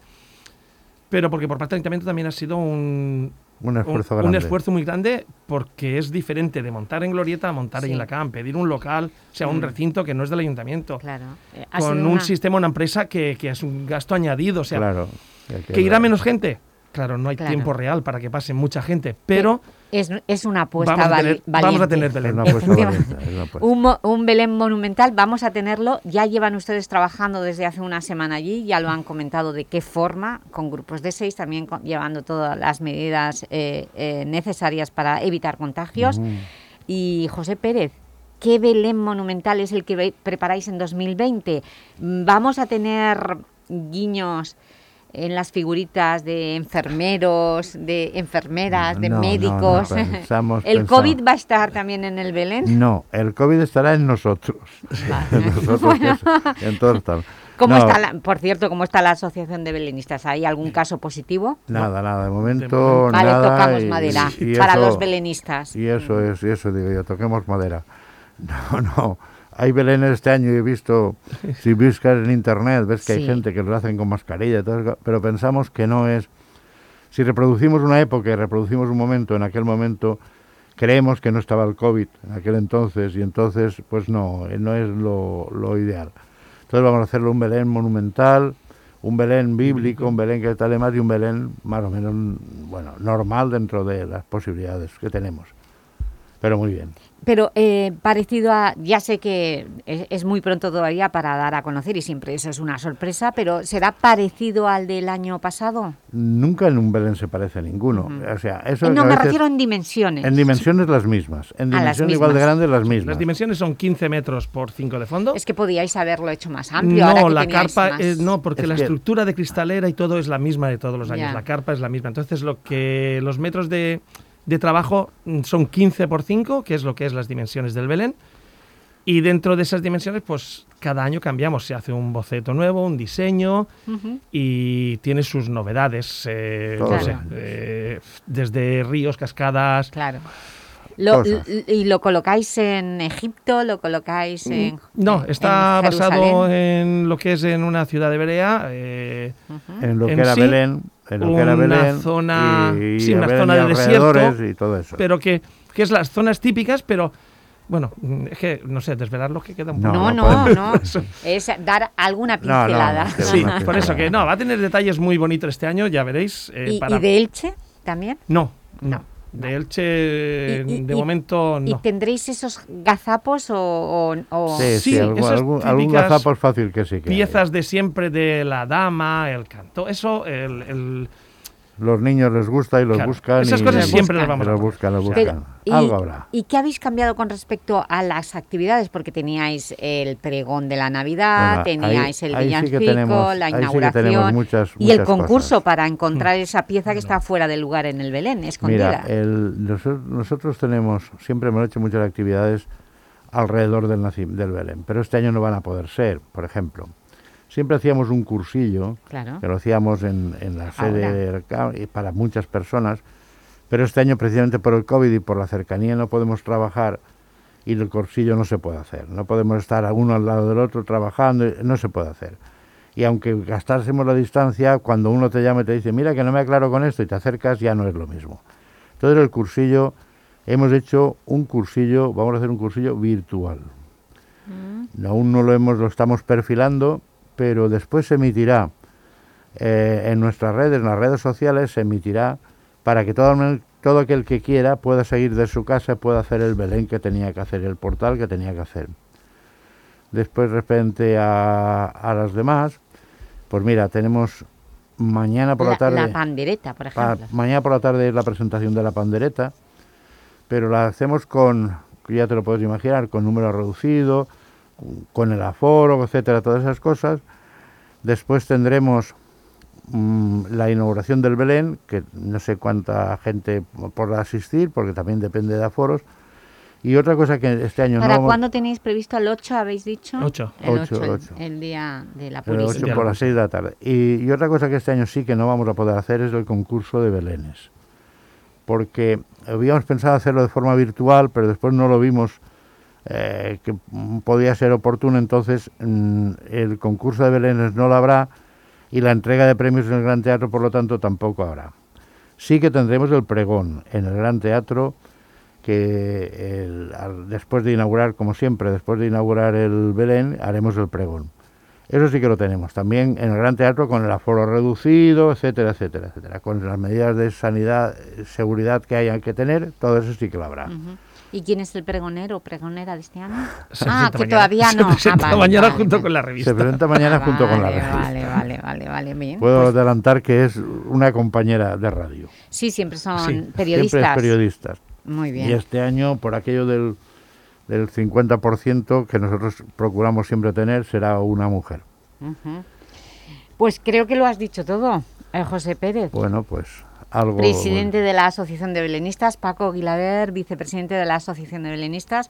S14: pero porque por parte del ayuntamiento también ha sido un,
S13: Un esfuerzo
S14: un, esfuerzo muy grande porque es diferente de montar en Glorieta a montar
S3: Sí.
S14: en la CAM, pedir un local, o sea, un
S3: Mm.
S14: recinto que no es del ayuntamiento,
S3: Claro. Eh,
S14: con un
S3: una-
S14: sistema, una empresa que, que es un gasto añadido, o sea,
S13: Claro. que
S14: irá menos gente. Claro, no hay
S3: Claro.
S14: tiempo real para que pase mucha gente, pero
S3: Es, es una apuesta
S14: vamos a, tener, vamos a
S3: valiente.
S14: tener Belén.
S13: una apuesta
S3: Efectivamente.
S13: valiente, es una apuesta.
S3: Un, Belén monumental, vamos a tenerlo. Ya llevan ustedes trabajando desde hace una semana allí, ya lo han comentado de qué forma, con grupos de seis, también con- llevando todas las medidas eh, eh, necesarias para evitar contagios. Y José Pérez, ¿qué Belén monumental es el que preparáis en 2020? Mm, ¿Vamos a tener guiños en las figuritas de enfermeros, de enfermeras, de
S13: No, no, no,
S3: médicos?
S13: pensamos-
S3: ¿El
S13: pensamos.
S3: COVID va a estar también en el Belén?
S13: No, el COVID estará en nosotros. en nosotros, es- en todos.
S3: ¿Cómo
S13: No.
S3: está la- por cierto, ¿cómo está la Asociación de Belenistas? ¿Hay algún caso positivo?
S13: Nada, nada, de momento
S3: Vale,
S13: nada.
S3: tocamos
S13: y-
S3: madera
S13: y
S3: para
S13: eso-
S3: los belenistas.
S13: Y eso es, y eso digo yo, toquemos madera. No, no. Hay belenes este año y he visto, si buscas en internet, ves que
S3: Sí.
S13: hay gente que lo hacen con mascarilla y todo eso, pero pensamos que no es. Si reproducimos una época y reproducimos un momento, en aquel momento creemos que no estaba el COVID en aquel entonces y entonces, pues no, eh, no es lo, lo ideal. Entonces vamos a hacerlo un Belén monumental, un Belén bíblico, un Belén que tal y más y un Belén más o menos, bueno, normal dentro de las posibilidades que tenemos. Pero muy bien.
S3: Pero eh, parecido a, ya sé que es, es muy pronto todavía para dar a conocer y siempre eso es una sorpresa, pero ¿será parecido al del año pasado?
S13: Nunca en un Belén se parece a ninguno. O sea, eso
S3: Eh, no,
S13: a
S3: me refiero en dimensiones.
S13: En dimensiones las mismas. En
S3: las
S13: dimensiones igual de
S3: mismas.
S13: grandes las mismas.
S14: Las dimensiones son 15 metros por 5 de fondo.
S3: Es que podíais haberlo hecho más amplio. ahora
S14: No,
S3: que
S14: la carpa,
S3: más-
S14: eh, no, porque
S13: Es
S14: la
S13: que-
S14: estructura de cristalera y todo es la misma de todos los años. La carpa es la misma. Entonces, lo que los metros de, de trabajo mm, son 15 por 5, que es lo que es las dimensiones del Belén. Y dentro de esas dimensiones, pues cada año cambiamos. Se hace un boceto nuevo, un diseño y tiene sus novedades. eh, no sé, eh, desde ríos, cascadas.
S3: Claro. Lo- ¿Y lo colocáis en Egipto? ¿Lo colocáis en
S14: No,
S3: en
S14: está basado en lo que es en una ciudad de Berea. eh,
S13: En lo que
S14: en
S13: era
S14: sí,
S13: Belén, en lo que era
S14: una
S13: Belén
S14: zona,
S13: y, y
S14: sí,
S13: a
S14: una
S13: Belén
S14: zona
S13: y
S14: de desierto,
S13: y todo eso.
S14: pero que, que es las zonas típicas, pero bueno, es que no sé, desvelar lo que queda un
S13: No,
S14: poco.
S3: No,
S13: no
S3: no, no. Es dar alguna
S13: No, no,
S3: pincelada.
S14: Sí, por eso que no, va a tener detalles muy bonitos este año, ya veréis. eh,
S3: ¿Y,
S14: para-
S3: y de Elche también?
S14: No, no. De Elche,
S3: Y- y-
S14: de
S3: y-
S14: momento
S3: ¿Y
S14: no.
S3: tendréis esos gazapos o...? o- o-
S13: Sí, sí,
S14: Sí,
S13: algún,
S14: esas
S13: algún, algún
S14: típicas
S13: gazapo es fácil que sí que hay.
S14: Piezas de siempre de la dama, el canto, eso, el, el-
S13: Los niños les gusta y los
S14: Claro,
S13: buscan.
S14: esas
S13: y-
S14: cosas
S3: siempre las
S14: vamos a
S13: los
S14: poner.
S13: buscan, los
S3: Pero,
S13: buscan.
S3: ¿y,
S13: Algo habrá.
S3: ¿Y qué habéis cambiado con respecto a las actividades? Porque teníais el pregón de la Navidad,
S13: Bueno, ahí-
S3: teníais el
S13: sí
S3: villancico,
S13: tenemos-
S3: la
S13: sí que
S3: inauguración
S13: muchas-
S3: y el concurso
S13: cosas.
S3: para encontrar esa pieza que está fuera del lugar en el Belén, escondida.
S13: Mira, el- noso- nosotros tenemos, siempre hemos hecho muchas actividades alrededor del, naci- del Belén, pero este año no van a poder ser, por ejemplo. Siempre hacíamos un cursillo,
S3: Claro.
S13: que lo hacíamos en, en la sede para muchas personas, pero este año precisamente por el COVID y por la cercanía no podemos trabajar y el cursillo no se puede hacer. No podemos estar uno al lado del otro trabajando, no se puede hacer. Y aunque gastásemos la distancia, cuando uno te llama y te dice, mira que no me aclaro con esto y te acercas, ya no es lo mismo. Entonces el cursillo, hemos hecho un cursillo, vamos a hacer un cursillo virtual. Aún no lo hemos, lo estamos perfilando, pero después se emitirá eh, en nuestras redes, en las redes sociales, se emitirá para que todo, el- todo aquel que quiera pueda seguir de su casa, pueda hacer el Belén que tenía que hacer, el portal que tenía que hacer. Después, respecto a, a las demás, pues mira, tenemos mañana por la,
S3: la,
S13: tarde...
S3: la pandereta, por
S13: Pa-
S3: ejemplo.
S13: mañana por la tarde es la presentación de la pandereta, pero la hacemos con, ya te lo puedes imaginar, con número reducido, con el aforo, etcétera, todas esas cosas. Después tendremos mm, la inauguración del Belén, que no sé cuánta gente podrá asistir, porque también depende de aforos. Y otra cosa que este año
S3: ¿Para
S13: no...
S3: cuándo tenéis previsto el 8, habéis dicho?
S14: Ocho.
S3: El
S13: Ocho,
S3: 8, el, el día de la
S13: El
S3: Purísima.
S13: 8 por las 6 de la tarde. Y, y otra cosa que este año sí que no vamos a poder hacer es el concurso de Belenes. Porque habíamos pensado hacerlo de forma virtual, pero después no lo vimos eh, que podía ser oportuno. Entonces, mm, el concurso de Belenes no lo habrá y la entrega de premios en el Gran Teatro, por lo tanto, tampoco habrá. Sí que tendremos el pregón en el Gran Teatro, que después de inaugurar, como siempre, después de inaugurar el Belén, haremos el pregón. Eso sí que lo tenemos. También en el Gran Teatro con el aforo reducido, etcétera, etcétera, etcétera. Con las medidas de sanidad, seguridad que hayan que tener, todo eso sí que lo habrá.
S3: ¿Y quién es el pregonero o pregonera de este año?
S14: Se
S3: ah,
S14: presenta
S3: que
S14: mañana.
S3: todavía
S14: Se
S3: no.
S14: presenta
S3: ah, vale,
S14: mañana
S3: vale,
S14: junto
S3: vale.
S14: con la revista.
S13: Se presenta mañana
S3: Ah,
S13: junto con la revista.
S3: Vale, vale, vale, vale, bien.
S13: Puedo
S3: Pues,
S13: adelantar que es una compañera de radio.
S3: sí, siempre son
S14: Sí,
S3: periodistas.
S13: Siempre es periodista.
S3: Muy bien.
S13: Y este año, por aquello del, del 50% que nosotros procuramos siempre tener, será una mujer.
S3: Ujú. Pues creo que lo has dicho todo, eh, José Pérez.
S13: Bueno, pues algo...
S3: Presidente de la Asociación de Belenistas, Paco Guilaber, vicepresidente de la Asociación de Belenistas.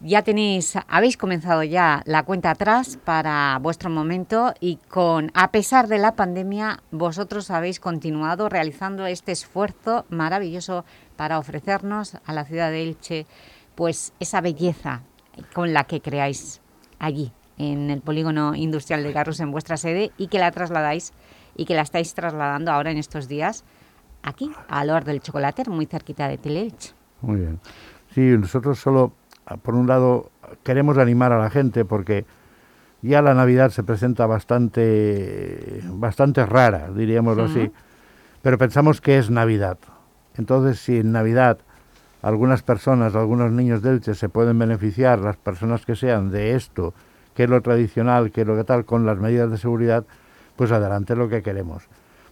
S3: Ya tenéis, habéis comenzado ya la cuenta atrás para vuestro momento y con, a pesar de la pandemia, vosotros habéis continuado realizando este esfuerzo maravilloso para ofrecernos a la ciudad de Elche pues esa belleza con la que creáis allí, en el polígono industrial de Garrus, en vuestra sede, y que la trasladáis y que la estáis trasladando ahora en estos días aquí, a Lor del Chocolater, muy cerquita de Teleelche.
S13: Muy bien. Sí, nosotros solo, por un lado, queremos animar a la gente porque ya la Navidad se presenta bastante, bastante rara, diríamoslo
S15: Ujú.
S13: así, pero pensamos que es Navidad. Entonces, si en Navidad algunas personas, algunos niños de Elche se pueden beneficiar, las personas que sean de esto, que es lo tradicional, que es lo que tal, con las medidas de seguridad, pues adelante lo que queremos.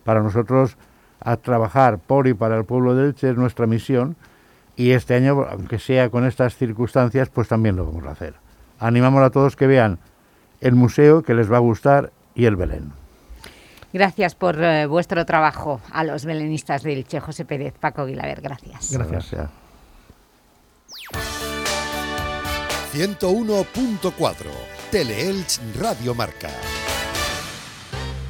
S13: Para nosotros, a trabajar por y para el pueblo de Elche es nuestra misión y este año, aunque sea con estas circunstancias, pues también lo vamos a hacer. Animamos a todos que vean el museo, que les va a gustar, y el Belén.
S3: Gracias por eh, vuestro trabajo a los belenistas de Elche, José Pérez, Paco Aguilaber, gracias.
S13: Gracias.
S1: 101.4 Teleelch Radio Marca.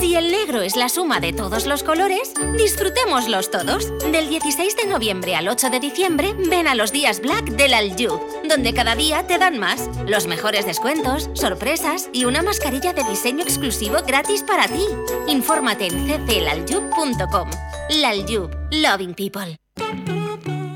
S16: Si el negro es la suma de todos los colores, disfrutémoslos todos. Del 16 de noviembre al 8 de diciembre, ven a los días Black del Aljub, donde cada día te dan más. Los mejores descuentos, sorpresas y una mascarilla de diseño exclusivo gratis para ti. Infórmate en cclaljub.com. Laljub, loving people.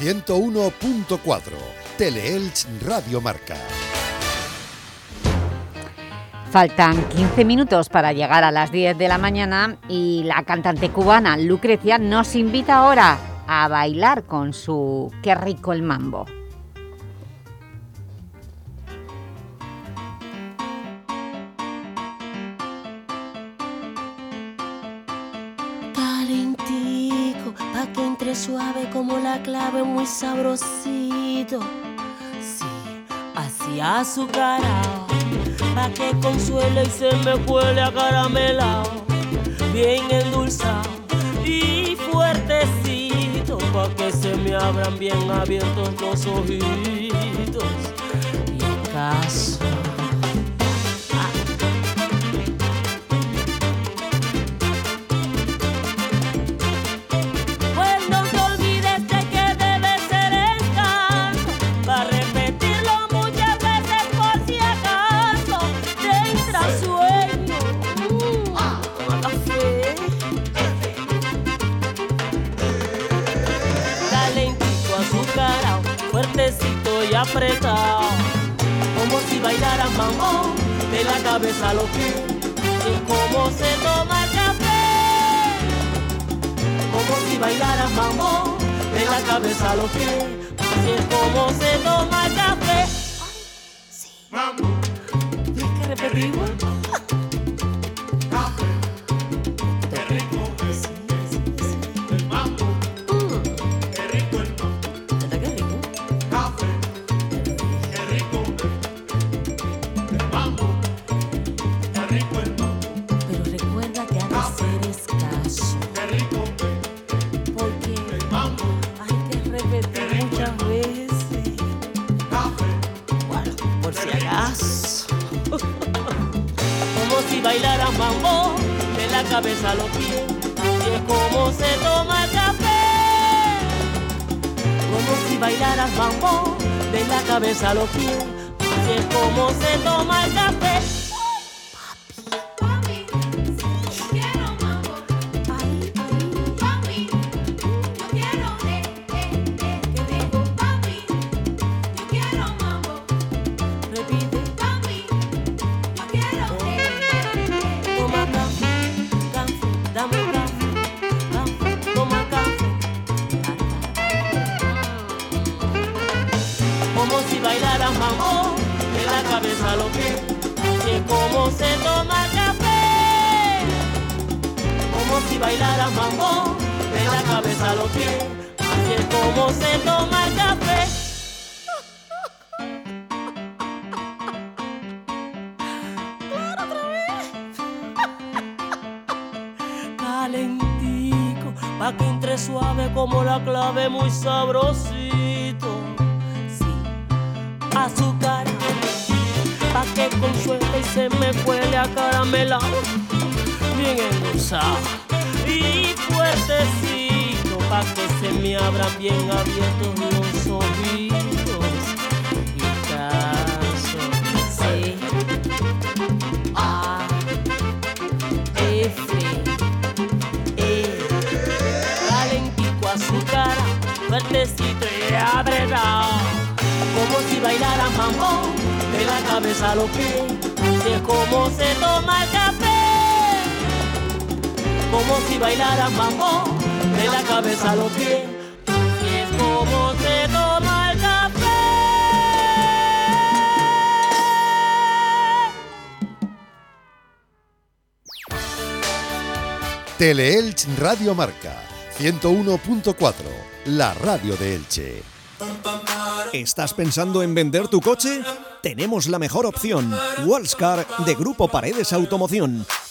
S1: 101.4 Teleelch Radio Marca.
S3: Faltan 15 minutos para llegar a las 10 de la mañana y la cantante cubana Lucrecia nos invita ahora a bailar con su Qué rico el mambo.
S17: Suave como la clave, muy sabrosito. Sí, así azucarado, pa' que consuele y se me cuele acaramelado. Bien endulzado y fuertecito, pa' que se me abran bien abiertos los ojitos. Y caso. Y. Como si bailara mambo, de la cabeza a los pies. Es como se toma el café. Como si bailara mambo, de la cabeza a los pies. Así es como se toma café. ¿Tienes que repetirlo? Cabeza a los pies. Es como se toma el café. Como si bailara mambo de la cabeza a los pies. Así es como se toma el café. Bailaras mambo, de la cabeza a los pies. Así es como se toma el café. calentico, pa' que entre suave como la clave, muy sabrosito. Sí, azúcar, pa' que consuele y se me cuele a caramelado, bien endulzado fuertecito, pa' que se me abran bien abiertos los ojitos. Y caso, sí, A, F. Eh, calentico azúcar, fuertecito y apretado, como si bailara mambo, de la cabeza a los pies, es como se toma el café, como si bailara mambo, de la cabeza a los pies, así es como se toma el café.
S1: Teleelch Radio Marca 101.4, la radio de Elche.
S10: ¿Estás pensando en vender tu coche? Tenemos la mejor opción. Wallscar de Grupo Paredes Automoción.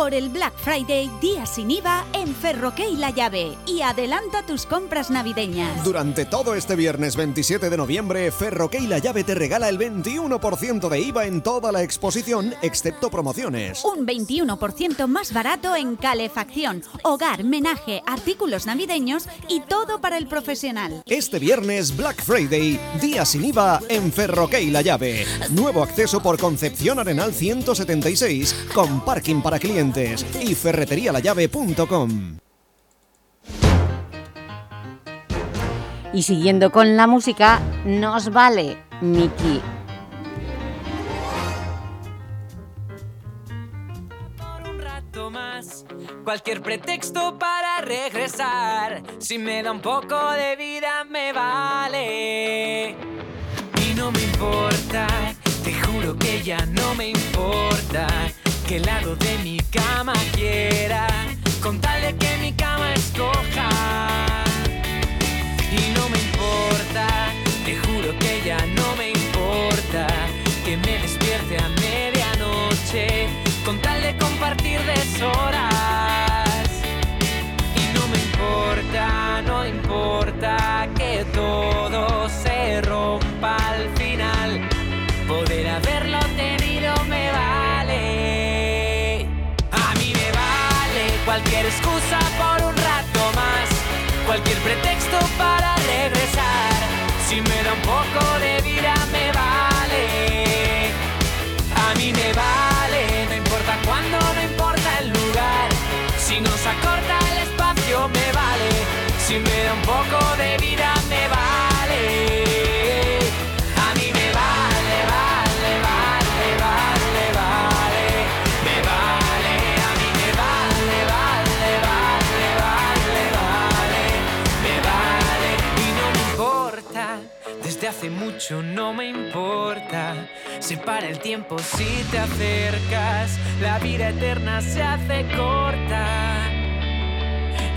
S9: Por el Black Friday, día sin IVA en Ferroque y La Llave. Y adelanta tus compras navideñas.
S10: Durante todo este viernes 27 de noviembre, Ferroque y La Llave te regala el 21% de IVA en toda la exposición, excepto promociones.
S9: Un 21% más barato en calefacción, hogar, menaje, artículos navideños y todo para el profesional.
S10: Este viernes Black Friday, día sin IVA en Ferroque y La Llave. Nuevo acceso por Concepción Arenal 176 con parking para clientes y ferreterialallave.com.
S3: Y siguiendo con la música, nos vale Miki.
S8: rato más. Cualquier pretexto para regresar. Si me da un poco de vida, me vale. Y no me importa, te juro que ya no me importa. Que lado de mi cama quiera. Con tal de que mi cama escoja. Y no me importa, te juro que ya no me importa. Que me despierte a medianoche. Con tal de compartir deshoras. Y no me importa, no importa que todo se rompa al final. Poder haberlo para regresar. Si me da un poco de vida me vale. A mí me vale, no importa cuándo, no importa el lugar. Si nos acorta el espacio me vale. Si me da un poco de vida Mucho no me importa. Se para el tiempo si te acercas. La vida eterna se hace corta.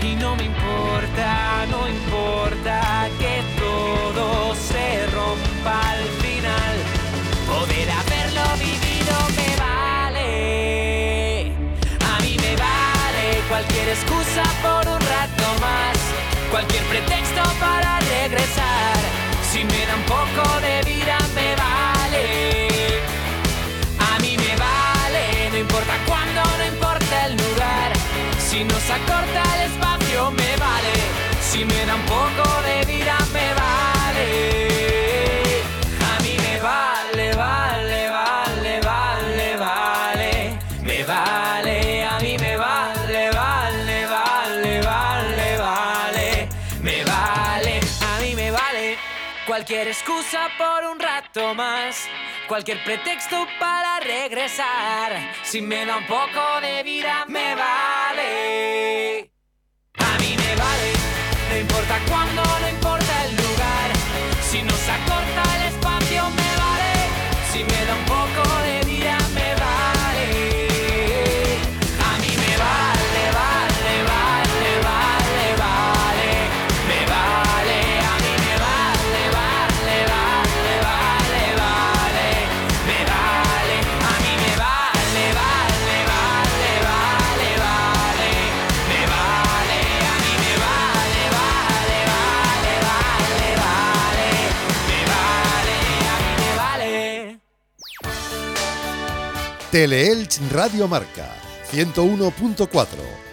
S8: Y no me importa, no importa que todo se rompa al final. Poder haberlo vivido me vale. A mí me vale cualquier excusa por un rato más. Cualquier pretexto para regresar. Si me da un poco de vida me vale. A mí me vale, no importa cuándo, no importa el lugar. Si nos acorta el espacio me vale. Si me da un poco de vida me vale. Cualquier excusa por un rato más. Cualquier pretexto para regresar. Si me da un poco de vida, me vale. A mí me vale. No importa cuándo,
S1: Teleelch Radio Marca 101.4,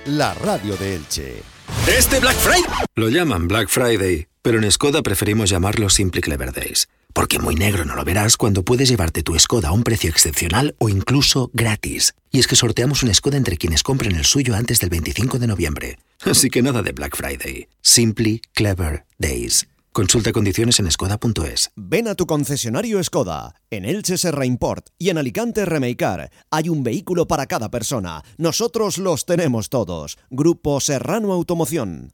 S1: la radio de Elche.
S18: Este Black Friday lo llaman Black Friday, pero en Skoda preferimos llamarlo Simply Clever Days. Porque muy negro no lo verás cuando puedes llevarte tu Skoda a un precio excepcional o incluso gratis. Y es que sorteamos un Skoda entre quienes compren el suyo antes del 25 de noviembre. Así que nada de Black Friday. Simply Clever Days. Consulta condiciones en skoda.es.
S10: Ven a tu concesionario Skoda. En Elche Serra Import y en Alicante Remeicar. Hay un vehículo para cada persona. Nosotros los tenemos todos. Grupo Serrano Automoción.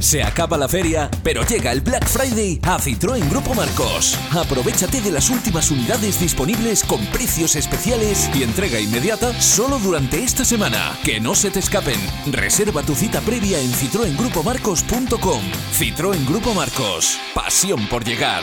S2: Se acaba la feria, pero llega el Black Friday a Citroën Grupo Marcos. Aprovechate de las últimas unidades disponibles con precios especiales y entrega inmediata solo durante esta semana. Que no se te escapen. Reserva tu cita previa en citroengrupomarcos.com. Citroën Grupo Marcos. Pasión por llegar.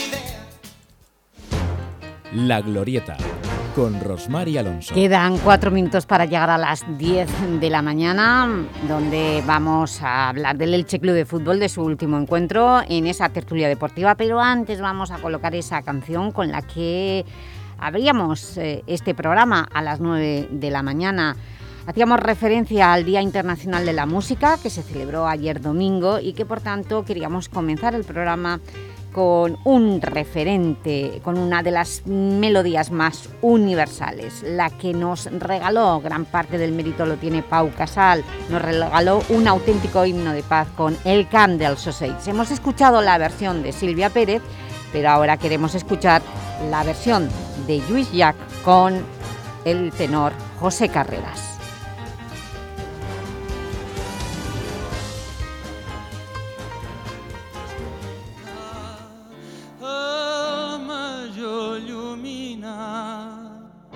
S19: La Glorieta, con Rosmar y Alonso.
S3: Quedan cuatro minutos para llegar a las 10 de la mañana, donde vamos a hablar del Elche Club de Fútbol, de su último encuentro en esa tertulia deportiva, pero antes vamos a colocar esa canción con la que abríamos eh, este programa a las 9 de la mañana. Hacíamos referencia al Día Internacional de la Música, que se celebró ayer domingo y que, por tanto, queríamos comenzar el programa con un referente, con una de las melodías más universales, la que nos regaló, gran parte del mérito lo tiene Pau Casal, nos regaló un auténtico himno de paz con El Can dels Ocells. Hemos escuchado la versión de Silvia Pérez, pero ahora queremos escuchar la versión de Lluís Llach con el tenor José Carreras.
S20: Il·luminat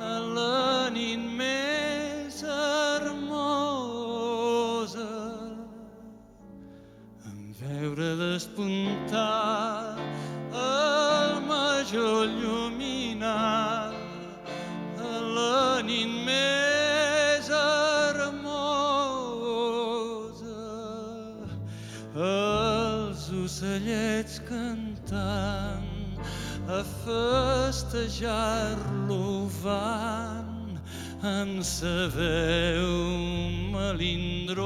S20: a la nit més hermosa. En veure despuntar el major il·luminat a la nit més hermosa. Els ocellets cantant a festejar-lo van en sa veu melindrosa.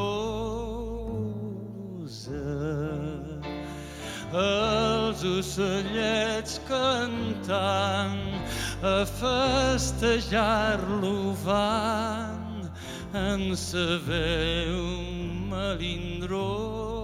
S20: Els ocellets cantant a festejar-lo van en sa veu melindrosa.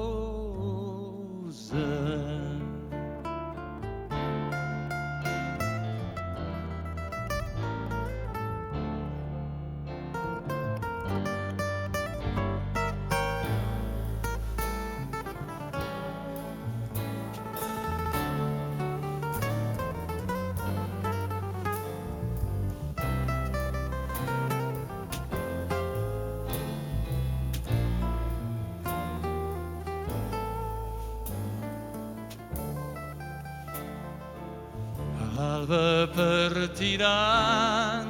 S20: Partiran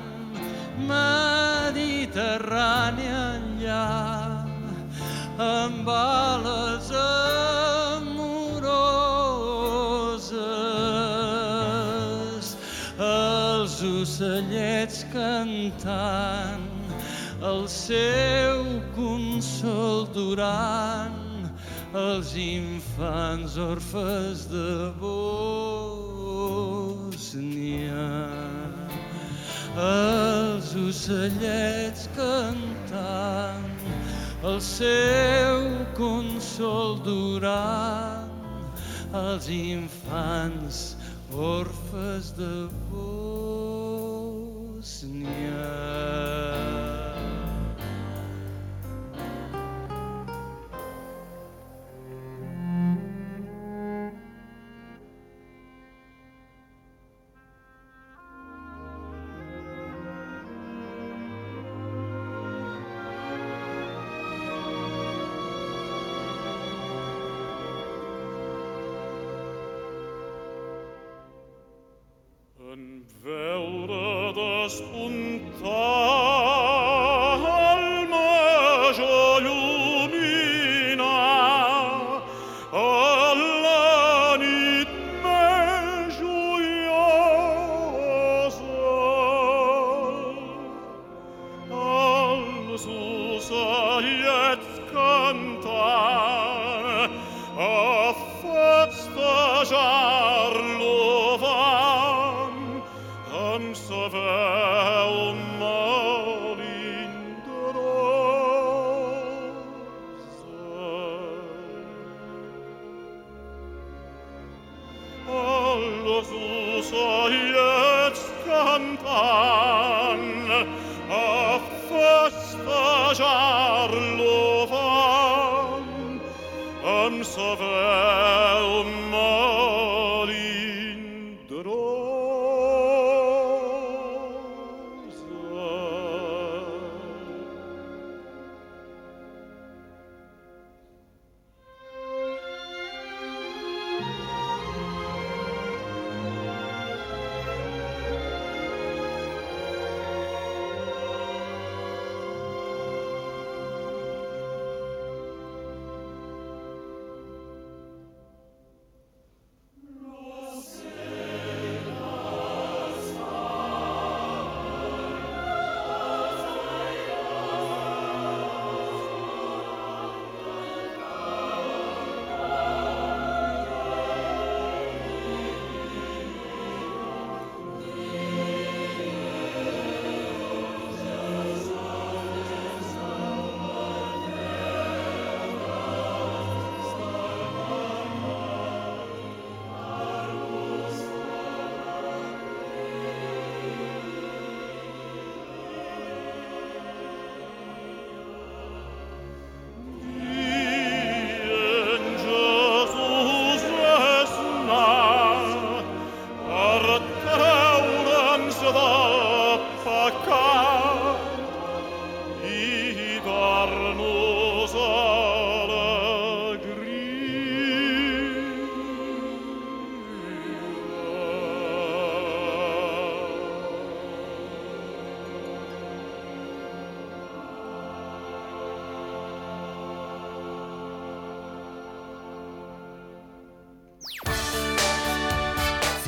S20: Mediterrània enllà amb ales amoroses els ocellets cantant el seu consol durant els infants orfes de Bòsnia. Ocellets cantant el seu consol durant els infants orfes de Bòsnia.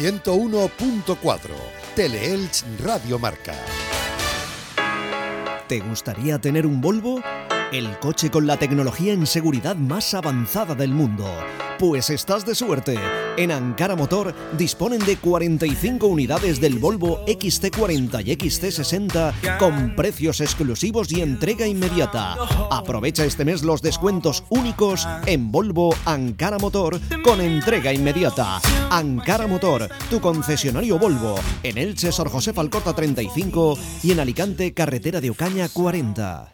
S1: 101.4 Teleelch Radio Marca.
S10: ¿Te gustaría tener un Volvo? El coche con la tecnología en seguridad más avanzada del mundo. Pues estás de suerte. En Ankara Motor disponen de 45 unidades del Volvo XC40 y XC60 con precios exclusivos y entrega inmediata. Aprovecha este mes los descuentos únicos en Volvo Ankara Motor con entrega inmediata. Ankara Motor, tu concesionario Volvo. En Elche, Sor José Falcorta 35 y en Alicante, Carretera de Ocaña 40.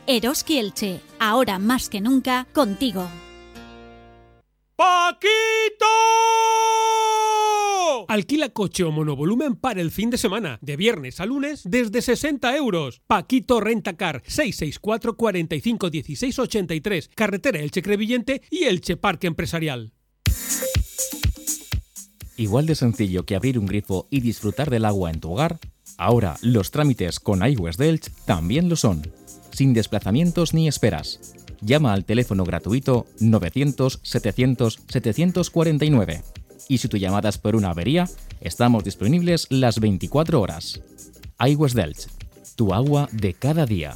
S9: Eroski Elche, ahora más que nunca contigo.
S21: ¡Paquito! Alquila coche o monovolumen para el fin de semana, de viernes a lunes, desde 60 euros. Paquito Rentacar, 664 45 16 83, carretera Elche Crevillente y Elche Parque Empresarial.
S19: Igual de sencillo que abrir un grifo y disfrutar del agua en tu hogar, ahora los trámites con iWest Delch también lo son, sin desplazamientos ni esperas. Llama al teléfono gratuito 900-700-749. Y si tu llamada es por una avería, estamos disponibles las 24 horas. iWest Delch, tu agua de cada día.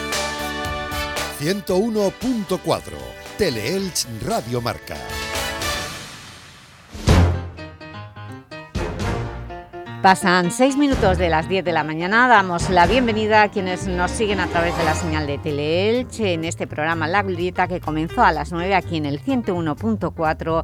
S1: 101.4 Teleelch Radio Marca.
S3: Pasan seis minutos de las 10 de la mañana. Damos la bienvenida a quienes nos siguen a través de la señal de Teleelch en este programa La Glorieta que comenzó a las 9 aquí en el 101.4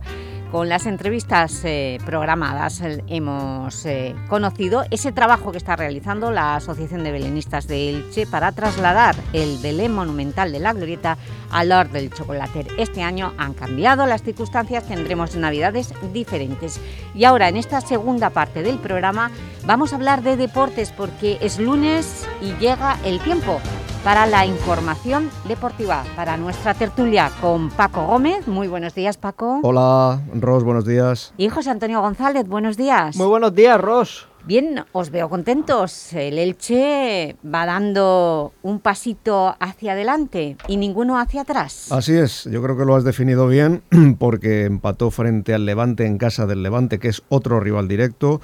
S3: con las entrevistas eh, programadas hemos eh, conocido ese trabajo que está realizando la Asociación de Belenistas de Elche para trasladar el Belén monumental de la Glorieta al Lord del Chocolater. Este año han cambiado las circunstancias, tendremos navidades diferentes. Y ahora, en esta segunda parte del programa, vamos a hablar de deportes porque es lunes y llega el tiempo para la información deportiva, para nuestra tertulia con Paco Gómez. Muy buenos días, Paco.
S22: Hola, Ros, buenos días.
S3: Y José Antonio González, buenos días.
S23: Muy buenos días, Ros.
S3: Bien, os veo contentos. El Elche va dando un pasito hacia adelante y ninguno hacia atrás.
S22: Así es, yo creo que lo has definido bien porque empató frente al Levante en casa del Levante, que es otro rival directo.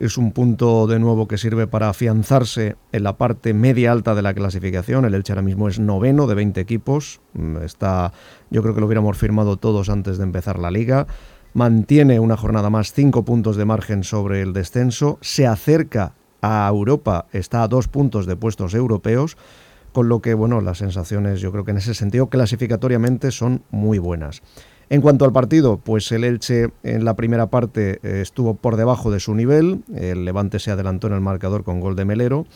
S22: Es un punto de nuevo que sirve para afianzarse en la parte media alta de la clasificación. El Elche ahora mismo es noveno de 20 equipos. Mm, Está, yo creo que lo hubiéramos firmado todos antes de empezar la liga. Mantiene una jornada más, cinco puntos de margen sobre el descenso. Se acerca a Europa, está a dos puntos de puestos europeos. Con lo que, bueno, las sensaciones yo creo que en ese sentido clasificatoriamente son muy buenas. En cuanto al partido, pues el Elche en la primera parte eh, estuvo por debajo de su nivel, el Levante se adelantó en el marcador con gol de Melero.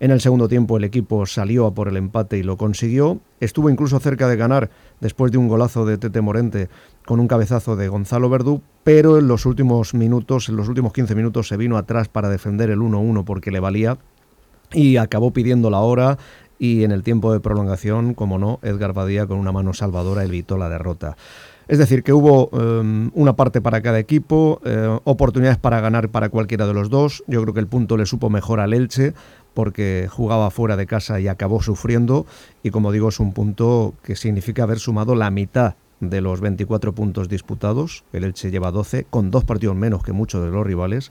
S22: En el segundo tiempo el equipo salió a por el empate y lo consiguió. Estuvo incluso cerca de ganar después de un golazo de Tete Morente con un cabezazo de Gonzalo Verdú, pero en los últimos minutos, en los últimos 15 minutos se vino atrás para defender el 1-1 porque le valía y acabó pidiendo la hora y en el tiempo de prolongación, como no, Edgar Badía con una mano salvadora evitó la derrota. Es decir, que hubo eh, una parte para cada equipo, eh, oportunidades para ganar para cualquiera de los dos. Yo creo que el punto le supo mejor al Elche porque jugaba fuera de casa y acabó sufriendo. Y como digo, es un punto que significa haber sumado la mitad de los 24 puntos disputados. El Elche lleva 12, con dos partidos menos que muchos de los rivales.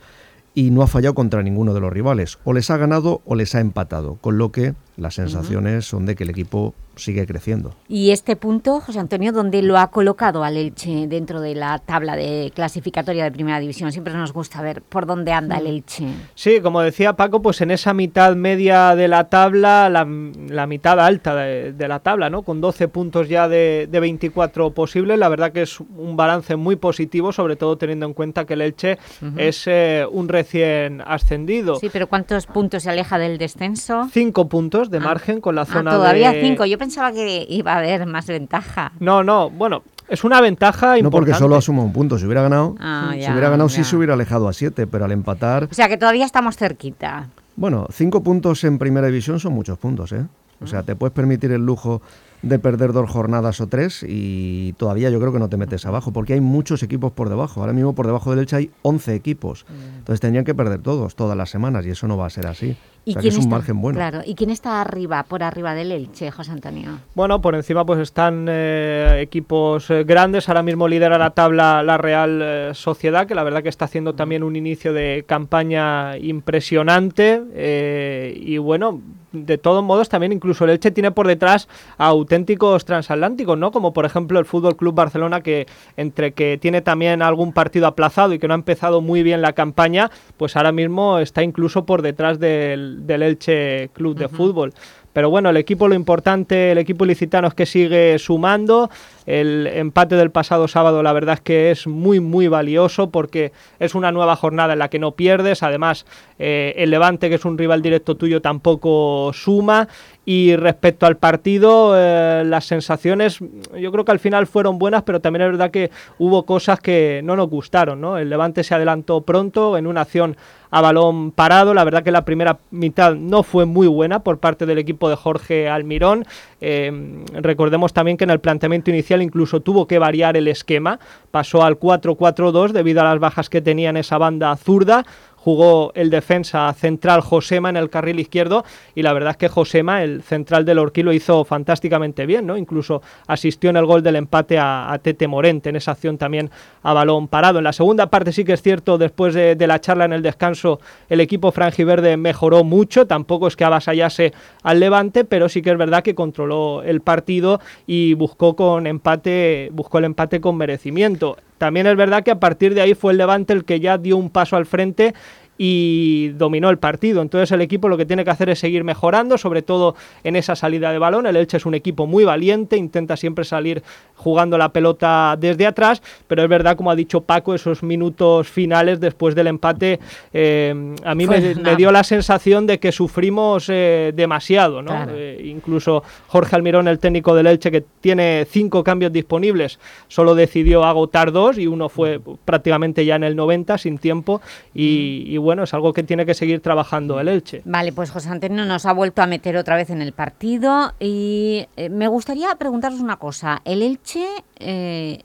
S22: Y no ha fallado contra ninguno de los rivales. O les ha ganado o les ha empatado. Con lo que las sensaciones son de que el equipo sigue creciendo.
S3: Y este punto, José Antonio, ¿dónde lo ha colocado al Elche dentro de la tabla de clasificatoria de Primera División? Siempre nos gusta ver por dónde anda el Elche.
S24: Sí, como decía Paco, pues en esa mitad media de la tabla, la, la mitad alta de, de la tabla, ¿no? Con 12 puntos ya de, de 24 posibles, la verdad que es un balance muy positivo, sobre todo teniendo en cuenta que el Elche es eh, un recién ascendido.
S3: Sí, pero ¿cuántos puntos se aleja del descenso?
S24: Cinco puntos de margen con la
S3: Ah,
S24: zona
S3: todavía
S24: de...
S3: cinco. Yo pensaba que iba a haber más ventaja.
S24: No, no, bueno, es una ventaja
S22: No porque
S24: importante.
S22: solo ha sumado un punto. Si hubiera ganado,
S3: Ah,
S22: si hubiera ganado
S3: ya.
S22: sí se hubiera alejado a 7, pero al empatar...
S3: O sea que todavía estamos cerquita.
S22: Bueno, cinco puntos en primera división son muchos puntos, ¿eh? O sea, te puedes permitir el lujo de perder dos jornadas o tres y todavía yo creo que no te metes abajo, porque hay muchos equipos por debajo. Ahora mismo por debajo del Elche hay 11 equipos. Entonces tendrían que perder todos, todas las semanas, y eso no va a ser así. O sea, que es un
S3: está,
S22: margen bueno.
S3: Claro, ¿y quién está arriba, por arriba del Elche, José Antonio?
S24: Bueno, por encima pues están eh, equipos eh, grandes. Ahora mismo lidera la tabla la Real eh, Sociedad, que la verdad que está haciendo también un inicio de campaña impresionante. eh, y bueno, de todos modos también incluso el Elche tiene por detrás a auténticos transatlánticos, ¿no? Como por ejemplo el Fútbol Club Barcelona, que entre que tiene también algún partido aplazado y que no ha empezado muy bien la campaña, pues ahora mismo está incluso por detrás del, del Elche Club de Fútbol. Pero bueno, el equipo lo importante, el equipo ilicitano es que sigue sumando. El empate del pasado sábado la verdad es que es muy muy valioso porque es una nueva jornada en la que no pierdes. Además, eh, el Levante, que es un rival directo tuyo, tampoco suma. Y respecto al partido, eh, las sensaciones yo creo que al final fueron buenas, pero también es verdad que hubo cosas que no nos gustaron. ¿no? El Levante se adelantó pronto en una acción a balón parado. La verdad que la primera mitad no fue muy buena por parte del equipo de Jorge Almirón. Eh, recordemos también que en el planteamiento inicial incluso tuvo que variar el esquema. Pasó al 4-4-2 debido a las bajas que tenía en esa banda zurda jugó el defensa central Josema en el carril izquierdo y la verdad es que Josema, el central del Orquí, lo hizo fantásticamente bien, ¿no? Incluso asistió en el gol del empate a, Tete Morente, en esa acción también a balón parado. En la segunda parte sí que es cierto, después de, de la charla en el descanso, el equipo franjiverde mejoró mucho, tampoco es que avasallase al Levante, pero sí que es verdad que controló el partido y buscó con empate, buscó el empate con merecimiento. También es verdad que a partir de ahí fue el Levante el que ya dio un paso al frente y dominó el partido. Entonces el equipo lo que tiene que hacer es seguir mejorando, sobre todo en esa salida de balón. El Elche es un equipo muy valiente, intenta siempre salir jugando la pelota desde atrás, pero es verdad, como ha dicho Paco, esos minutos finales después del empate, eh, a mí me,
S3: Fue
S24: me dio la sensación de que sufrimos eh, demasiado. ¿no?
S3: Claro.
S24: Eh, incluso Jorge Almirón, el técnico del Elche, que tiene cinco cambios disponibles, solo decidió agotar dos y uno fue prácticamente ya en el 90, sin tiempo, y, y bueno, es algo que tiene que seguir trabajando el Elche.
S3: Vale, pues José Antonio nos ha vuelto a meter otra vez en el partido y eh, me gustaría preguntaros una cosa. ¿El Elche eh,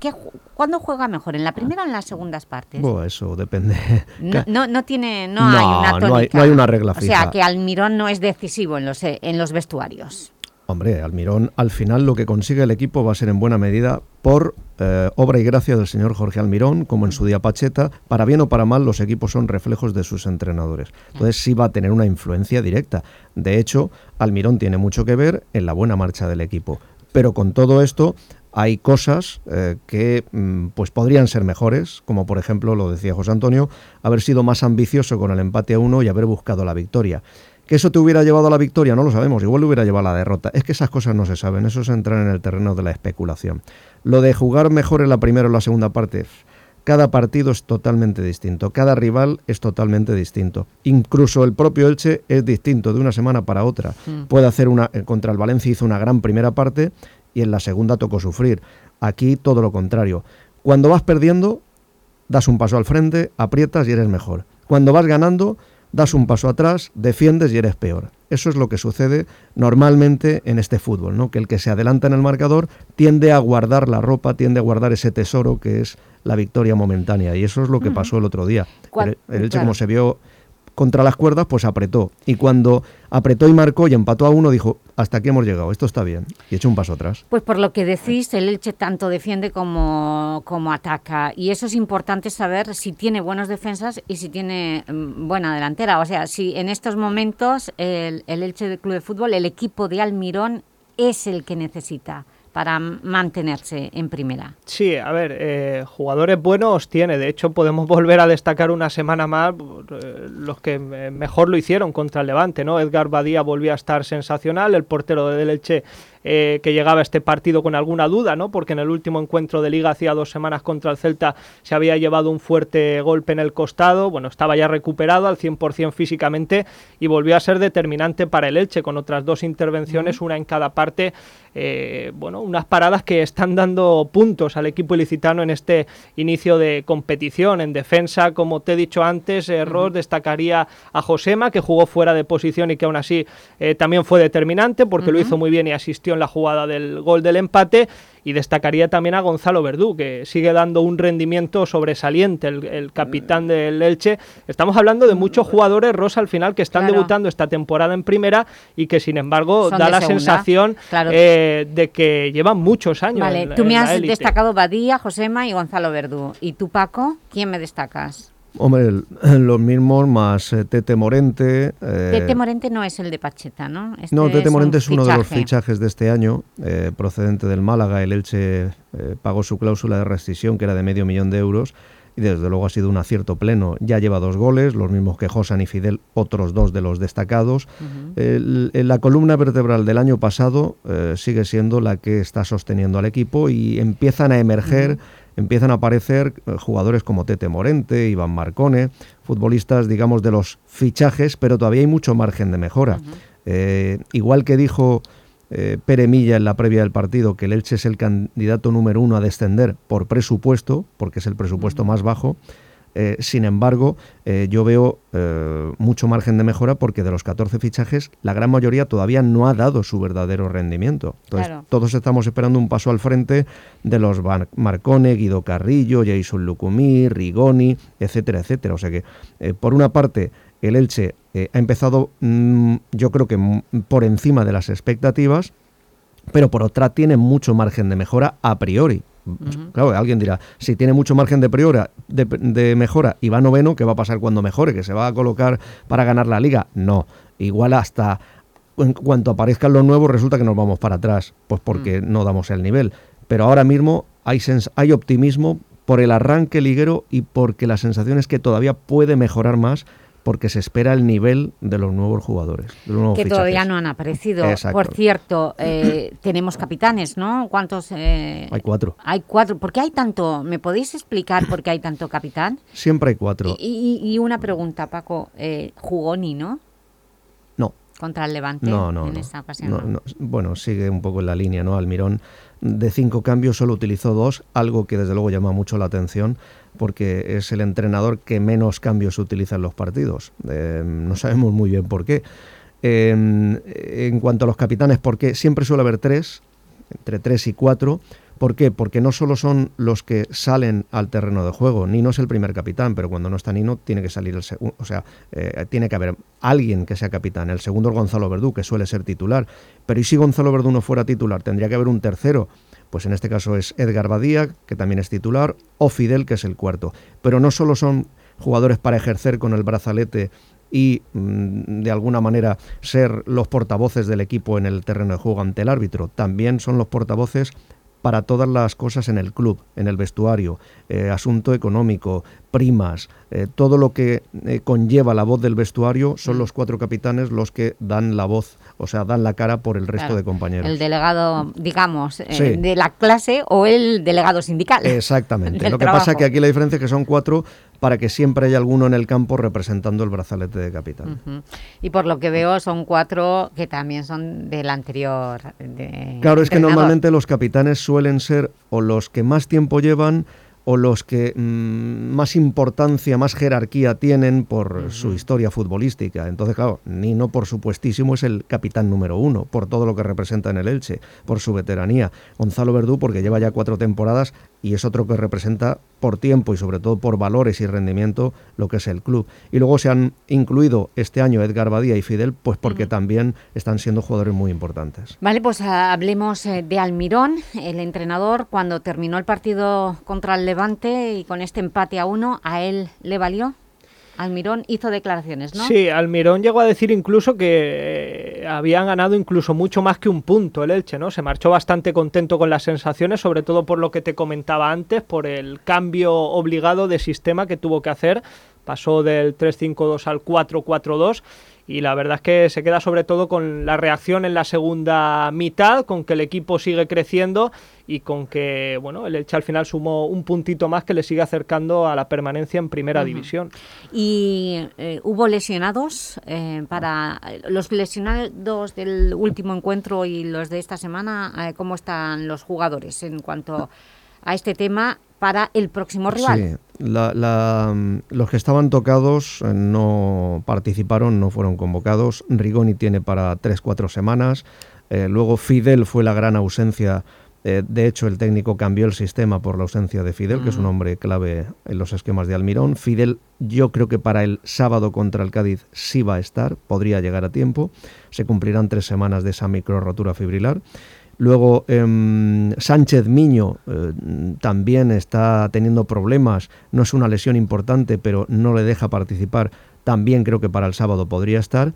S3: ¿qué cuándo juega mejor? ¿En la primera o en las segundas partes?
S22: Bueno, eso depende.
S3: No, no, no tiene, no,
S22: No,
S3: hay una tónica.
S22: hay- no hay una regla
S3: O sea,
S22: fija.
S3: que Almirón no es decisivo en los, eh, en los vestuarios.
S22: Hombre, Almirón, al final lo que consigue el equipo va a ser en buena medida por eh, obra y gracia del señor Jorge Almirón, como en su día Pacheta. Para bien o para mal, los equipos son reflejos de sus entrenadores. Entonces sí va a tener una influencia directa. De hecho, Almirón tiene mucho que ver en la buena marcha del equipo. Pero con todo esto hay cosas eh, que mm, pues podrían ser mejores, como por ejemplo, lo decía José Antonio, haber sido más ambicioso con el empate a uno y haber buscado la victoria. ¿Que eso te hubiera llevado a la victoria? No lo sabemos, igual le hubiera llevado a la derrota. Es que esas cosas no se saben, eso es entrar en el terreno de la especulación. Lo de jugar mejor en la primera o la segunda parte, cada partido es totalmente distinto, cada rival es totalmente distinto. Incluso el propio Elche es distinto de una semana para otra.
S25: Mm.
S22: Puede hacer una eh, contra el Valencia hizo una gran primera parte y en la segunda tocó sufrir. Aquí todo lo contrario. Cuando vas perdiendo, das un paso al frente, aprietas y eres mejor. Cuando vas ganando, das un paso atrás, defiendes y eres peor. Eso es lo que sucede normalmente en este fútbol, ¿no? Que el que se adelanta en el marcador tiende a guardar la ropa, tiende a guardar ese tesoro que es la victoria momentánea. Y eso es lo que pasó el otro día. El, el
S3: claro.
S22: como se vio contra las cuerdas, pues apretó. Y cuando apretó y marcó y empató a uno, dijo, hasta aquí hemos llegado, esto está bien. Y echó un paso atrás.
S3: Pues por lo que decís, el Elche tanto defiende como, como ataca. Y eso es importante saber si tiene buenos defensas y si tiene mm, buena delantera. O sea, si en estos momentos el, el Elche del Club de Fútbol, el equipo de Almirón, es el que necesita para mantenerse en primera.
S24: Sí, a ver, eh, jugadores buenos tiene. De hecho, podemos volver a destacar una semana más eh, los que mejor lo hicieron contra el Levante, ¿no? Edgar Badía volvió a estar sensacional, el portero de Leche eh, que llegaba a este partido con alguna duda, ¿no? Porque en el último encuentro de Liga hacía dos semanas contra el Celta se había llevado un fuerte golpe en el costado, bueno, estaba ya recuperado al 100% físicamente y volvió a ser determinante para el Elche con otras dos intervenciones, una en cada parte, eh, bueno, unas paradas que están dando puntos al equipo ilicitano en este inicio de competición. En defensa, como te he dicho antes, eh, Ross destacaría a Josema, que jugó fuera de posición y que aún así eh, también fue determinante porque lo hizo muy bien y asistió la jugada del gol del empate. Y destacaría también a Gonzalo Verdú, que sigue dando un rendimiento sobresaliente, el, el capitán del Elche. Estamos hablando de muchos jugadores, Rosa, al final, que están
S3: Claro.
S24: debutando esta temporada en primera y que, sin embargo,
S3: Son
S24: da la
S3: segunda,
S24: sensación
S3: claro.
S24: eh, de que llevan muchos años.
S3: Vale,
S24: en-
S3: tú me has destacado Badía, Josema y Gonzalo Verdú. ¿Y tú, Paco? ¿Quién me destacas?
S22: Hombre, los mismos más eh, Tete Morente. eh,
S3: Tete Morente no es el de Pacheta, ¿no? Este
S22: no, Tete Morente es uno de los
S3: fichaje.
S22: fichajes de este año, eh, procedente del Málaga. El Elche eh, pagó su cláusula de rescisión, que era de medio millón de euros, y desde luego ha sido un acierto pleno. Ya lleva dos goles, los mismos que Josan y Fidel, otros dos de los destacados. El- la columna vertebral del año pasado sigue siendo la que está sosteniendo al equipo y empiezan a emerger, empiezan a aparecer eh, jugadores como Tete Morente, Iván Marcone, futbolistas, digamos, de los fichajes, pero todavía hay mucho margen de mejora. Eh, igual que dijo eh, Pere Milla en la previa del partido que el Elche es el candidato número uno a descender por presupuesto, porque es el presupuesto más bajo, eh, sin embargo, eh, yo veo eh, mucho margen de mejora porque de los 14 fichajes, la gran mayoría todavía no ha dado su verdadero rendimiento. Entonces,
S3: Claro.
S22: todos estamos esperando un paso al frente de los Mar- Marcone, Guido Carrillo, Jason Lucumí, Rigoni, etcétera, etcétera. O sea que, por una parte, el Elche ha empezado, mm, yo creo que por encima de las expectativas, pero por otra tiene mucho margen de mejora a priori. Claro, alguien dirá, si tiene mucho margen de, priora, de, de mejora y va noveno, ¿qué va a pasar cuando mejore? ¿Que se va a colocar para ganar la liga? No, igual hasta en cuanto aparezcan los nuevos resulta que nos vamos para atrás, pues porque no damos el nivel. Pero ahora mismo hay, hay optimismo por el arranque liguero y porque la sensación es que todavía puede mejorar más porque se espera el nivel de los nuevos jugadores. de los nuevos
S3: que todavía no han aparecido.
S22: Exacto.
S3: Por cierto, eh, tenemos capitanes, ¿no? ¿Cuántos? eh,
S22: Hay cuatro.
S3: Hay cuatro. ¿Por qué hay tanto? ¿Me podéis explicar por qué hay tanto capitán?
S22: Siempre hay cuatro.
S3: Y, y- y una pregunta, Paco. Eh, ¿Jugó Nino
S22: No.
S3: contra el Levante
S22: No, no,
S3: en
S22: no.
S3: esta ocasión?
S22: No, no. Bueno, sigue un poco en la línea, ¿no? Almirón de cinco cambios solo utilizó dos, algo que desde luego llama mucho la atención porque es el entrenador que menos cambios utiliza en los partidos. Eh, no sabemos muy bien por qué. Eh, en cuanto a los capitanes, ¿por qué? Siempre suele haber tres, entre tres y cuatro. ¿Por qué? Porque no solo son los que salen al terreno de juego. Nino es el primer capitán, pero cuando no está Nino tiene que salir el segundo. O sea, eh, tiene que haber alguien que sea capitán. El segundo es Gonzalo Verdú, que suele ser titular. Pero ¿y si Gonzalo Verdú no fuera titular? Tendría que haber un tercero. Pues en este caso es Edgar Badía, que también es titular, o Fidel, que es el cuarto. Pero no solo son jugadores para ejercer con el brazalete y mm, de alguna manera ser los portavoces del equipo en el terreno de juego ante el árbitro, también son los portavoces para todas las cosas en el club, en el vestuario, eh, asunto económico, primas, eh, todo lo que eh, conlleva la voz del vestuario, son los cuatro capitanes los que dan la voz, o sea, dan la cara por el resto
S3: Claro.
S22: de compañeros.
S3: El delegado, digamos, eh,
S22: Sí.
S3: de la clase o el delegado sindical.
S22: Exactamente. Lo que pasa
S3: trabajo.
S22: es que aquí la diferencia es que son cuatro para que siempre haya alguno en el campo representando el brazalete de capitán.
S3: Y por lo que veo son cuatro que también son del anterior de-
S22: Claro, es que normalmente los capitanes suelen ser o los que más tiempo llevan o los que mm, más importancia, más jerarquía tienen por su historia futbolística. Entonces, claro, Nino, por supuestísimo, es el capitán número uno, por todo lo que representa en el Elche, por su veteranía. Gonzalo Verdú, porque lleva ya cuatro temporadas y es otro que representa por tiempo y sobre todo por valores y rendimiento lo que es el club. Y luego se han incluido este año Edgar Badía y Fidel, pues porque también están siendo jugadores muy importantes.
S3: Vale, pues ah, hablemos eh, de Almirón, el entrenador, cuando terminó el partido contra el Y con este empate a uno, ¿a él le valió? Almirón hizo declaraciones, ¿no?
S24: Sí, Almirón llegó a decir incluso que eh, habían ganado incluso mucho más que un punto el Elche, ¿no? Se marchó bastante contento con las sensaciones, sobre todo por lo que te comentaba antes, por el cambio obligado de sistema que tuvo que hacer. Pasó del 3-5-2 al 4-4-2 y la verdad es que se queda sobre todo con la reacción en la segunda mitad, con que el equipo sigue creciendo y con que, bueno, el Elche al final sumó un puntito más que le sigue acercando a la permanencia en primera división.
S3: Y eh, hubo lesionados eh, para los lesionados del último encuentro y los de esta semana, eh, ¿cómo están los jugadores en cuanto a este tema para el próximo rival?
S22: Sí, la- la, mm, los que estaban tocados eh, no participaron, no fueron convocados. Rigoni tiene para 3-4 semanas. Eh, luego Fidel fue la gran ausencia. Eh, de hecho, el técnico cambió el sistema por la ausencia de Fidel, que es un
S3: Mm.
S22: hombre clave en los esquemas de Almirón. Fidel, yo creo que para el sábado contra el Cádiz sí va a estar, podría llegar a tiempo. Se cumplirán tres semanas de esa micro rotura fibrilar. Luego em, Sánchez Miño eh, también está teniendo problemas, no es una lesión importante, pero no le deja participar, también creo que para el sábado podría estar.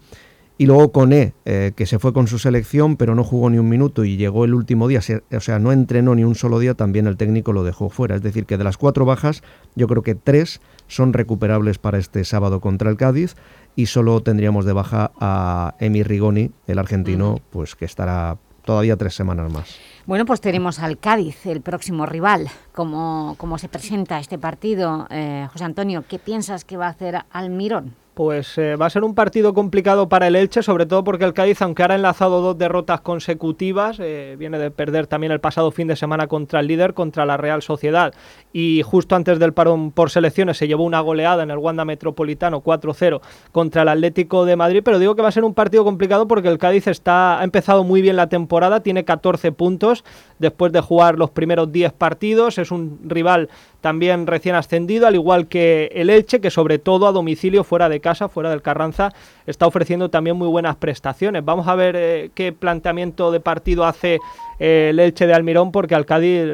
S22: Y luego Coné, eh, que se fue con su selección, pero no jugó ni un minuto y llegó el último día, o sea, no entrenó ni un solo día, también el técnico lo dejó fuera. Es decir, que de las cuatro bajas, yo creo que tres son recuperables para este sábado contra el Cádiz y solo tendríamos de baja a Emi Rigoni, el argentino, pues que estará todavía tres semanas más.
S3: Bueno, pues tenemos al Cádiz, el próximo rival. ¿Cómo, se presenta este partido? Eh, José Antonio, ¿qué piensas que va a hacer Almirón?
S24: Pues eh, va a ser un partido complicado para el Elche, sobre todo porque el Cádiz, aunque ahora ha enlazado dos derrotas consecutivas, eh, viene de perder también el pasado fin de semana contra el líder, contra la Real Sociedad. Y justo antes del parón por selecciones se llevó una goleada en el Wanda Metropolitano 4-0 contra el Atlético de Madrid. Pero digo que va a ser un partido complicado porque el Cádiz está, ha empezado muy bien la temporada, tiene 14 puntos después de jugar los primeros 10 partidos. Es un rival también recién ascendido, al igual que el Elche, que sobre todo a domicilio, fuera de casa, fuera del Carranza, está ofreciendo también muy buenas prestaciones. Vamos a ver eh, qué planteamiento de partido hace eh, el Elche de Almirón, porque al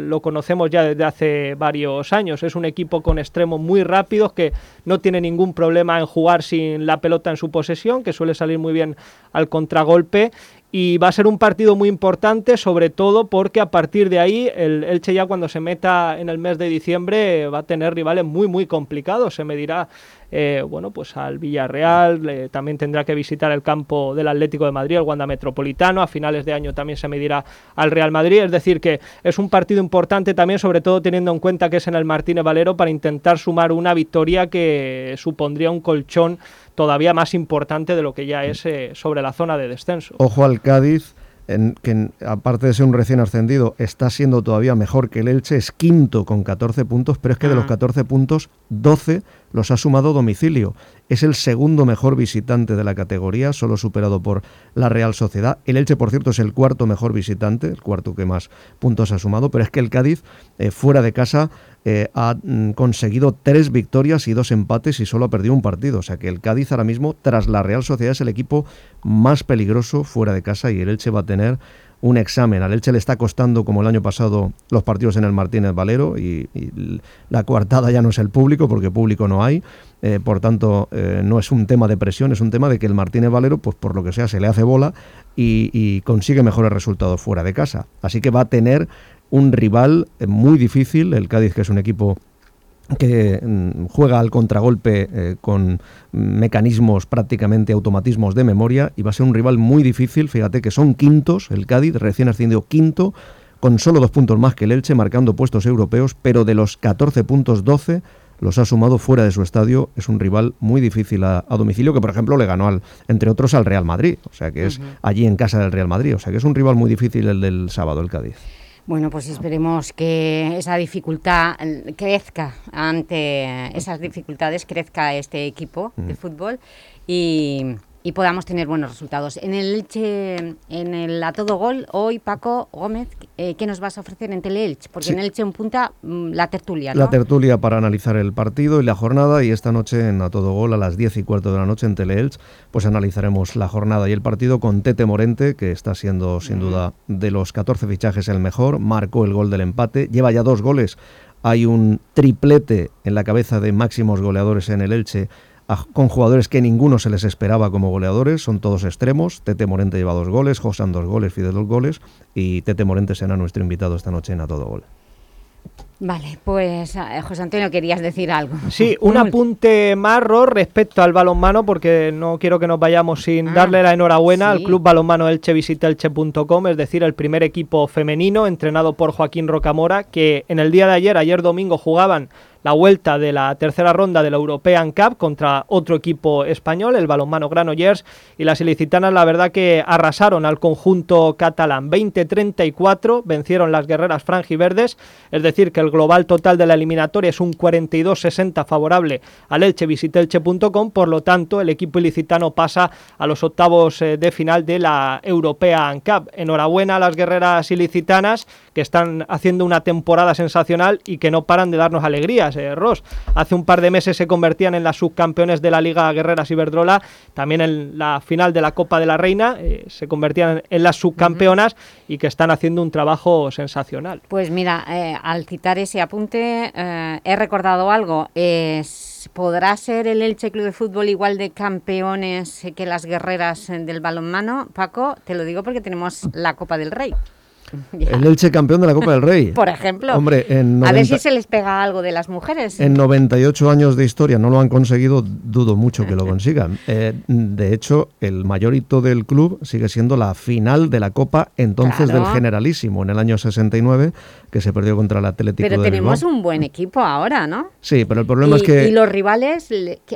S24: lo conocemos ya desde hace varios años. Es un equipo con extremos muy rápidos que no tiene ningún problema en jugar sin la pelota en su posesión, que suele salir muy bien al contragolpe y va a ser un partido muy importante, sobre todo porque a partir de ahí el Elche ya cuando se meta en el mes de diciembre va a tener rivales muy muy complicados. Se medirá eh, bueno pues al Villarreal, también tendrá que visitar el campo del Atlético de Madrid, el Wanda Metropolitano. A finales de año también se medirá al Real Madrid. Es decir que es un partido importante también, sobre todo teniendo en cuenta que es en el Martínez Valero para intentar sumar una victoria que supondría un colchón todavía más importante de lo que ya es eh, sobre la zona de descenso.
S22: Ojo al Cádiz, en- que en- aparte de ser un recién ascendido, está siendo todavía mejor que el Elche, es quinto con 14 puntos, pero es que de los 14 puntos, 12 los ha sumado domicilio. Es el segundo mejor visitante de la categoría, solo superado por la Real Sociedad. El Elche, por cierto, es el cuarto mejor visitante, el cuarto que más puntos ha sumado, pero es que el Cádiz, eh, fuera de casa, eh, ha mm, conseguido tres victorias y dos empates y solo ha perdido un partido. O sea que el Cádiz ahora mismo, tras la Real Sociedad, es el equipo más peligroso fuera de casa y el Elche va a tener un examen. Al Elche le está costando, como el año pasado, los partidos en el Martínez Valero y, la coartada ya no es el público, porque público no hay. Eh, por tanto, eh, no es un tema de presión, es un tema de que el Martínez Valero, pues por lo que sea, se le hace bola y, y consigue mejores resultados fuera de casa. Así que va a tener un rival eh, muy difícil, el Cádiz, que es un equipo que mm, juega al contragolpe eh, con mecanismos prácticamente automatismos de memoria y va a ser un rival muy difícil. Fíjate que son quintos, el Cádiz recién ascendido quinto, con solo dos puntos más que el Elche, marcando puestos europeos, pero de los 14 puntos, 12 los ha sumado fuera de su estadio. Es un rival muy difícil a, a domicilio que, por ejemplo, le ganó, al, entre otros, al Real Madrid. O sea que es allí en casa del Real Madrid. O sea que es un rival muy difícil el del sábado, el Cádiz.
S3: Bueno, pues esperemos que esa dificultad eh, crezca ante esas dificultades, crezca este equipo de fútbol y, y podamos tener buenos resultados. En el Elche, en el A Todo Gol, hoy Paco Gómez, eh, ¿qué nos vas a ofrecer en Teleelche? Porque
S22: Sí.
S3: en Elche en punta mm, la tertulia, ¿no?
S22: La tertulia para analizar el partido y la jornada y esta noche en A Todo Gol a las 10 y cuarto de la noche en Teleelch pues analizaremos la jornada y el partido con Tete Morente que está siendo sin duda de los 14 fichajes el mejor, marcó el gol del empate, lleva ya dos goles, hay un triplete en la cabeza de máximos goleadores en el Elche a- con jugadores que ninguno se les esperaba como goleadores, son todos extremos. Tete Morente lleva dos goles, Josan dos goles, Fidel dos goles y Tete Morente será nuestro invitado esta noche en A Todo Gol.
S3: Vale, pues eh, José Antonio, querías decir algo.
S24: Sí, un apunte más, Ros, respecto al balonmano, porque no quiero que nos vayamos sin
S3: Ah,
S24: darle la enhorabuena al. Club Balonmano Elche visitelche.com, es decir, el primer equipo femenino entrenado por Joaquín Rocamora, que en el día de ayer, ayer domingo, jugaban la vuelta de la tercera ronda de la European Cup contra otro equipo español, el balonmano Granollers, y las ilicitanas la verdad que arrasaron al conjunto catalán. 20-34, vencieron las guerreras franjiverdes, es decir, que el global total de la eliminatoria es un 42-60 favorable al Elche visitelche.com, por lo tanto el equipo ilicitano pasa a los octavos eh, de final de la European Cup. Enhorabuena a las guerreras ilicitanas que están haciendo una temporada sensacional y que no paran de darnos eh, Ross. Hace un par de meses se convertían en las subcampeones de la Liga Guerreras Iberdrola, también en la final de la Copa de la Reina eh, se convertían en las subcampeonas y que están haciendo un trabajo sensacional.
S3: Pues mira, eh, al citar ese apunte, he recordado algo. ¿Podrá ser el Elche Club de Fútbol igual de campeones que las guerreras del balonmano? Paco, te lo digo porque tenemos la Copa del Rey. Ya.
S22: El Elche campeón de la Copa del Rey.
S3: Por ejemplo.
S22: Hombre, en
S3: A ver
S22: 90
S3: si se les pega algo de las mujeres.
S22: En 98 años de historia no lo han conseguido, dudo mucho que lo consigan. Eh, de hecho, el mayor hito del club sigue siendo la final de la Copa entonces
S3: Claro.
S22: del Generalísimo, en el año 69, que se perdió contra el Atlético
S3: Pero
S22: de
S3: tenemos
S22: Bilbao.
S3: un buen equipo ahora, ¿no?
S22: Sí, pero el problema
S3: y,
S22: es que
S3: y los rivales,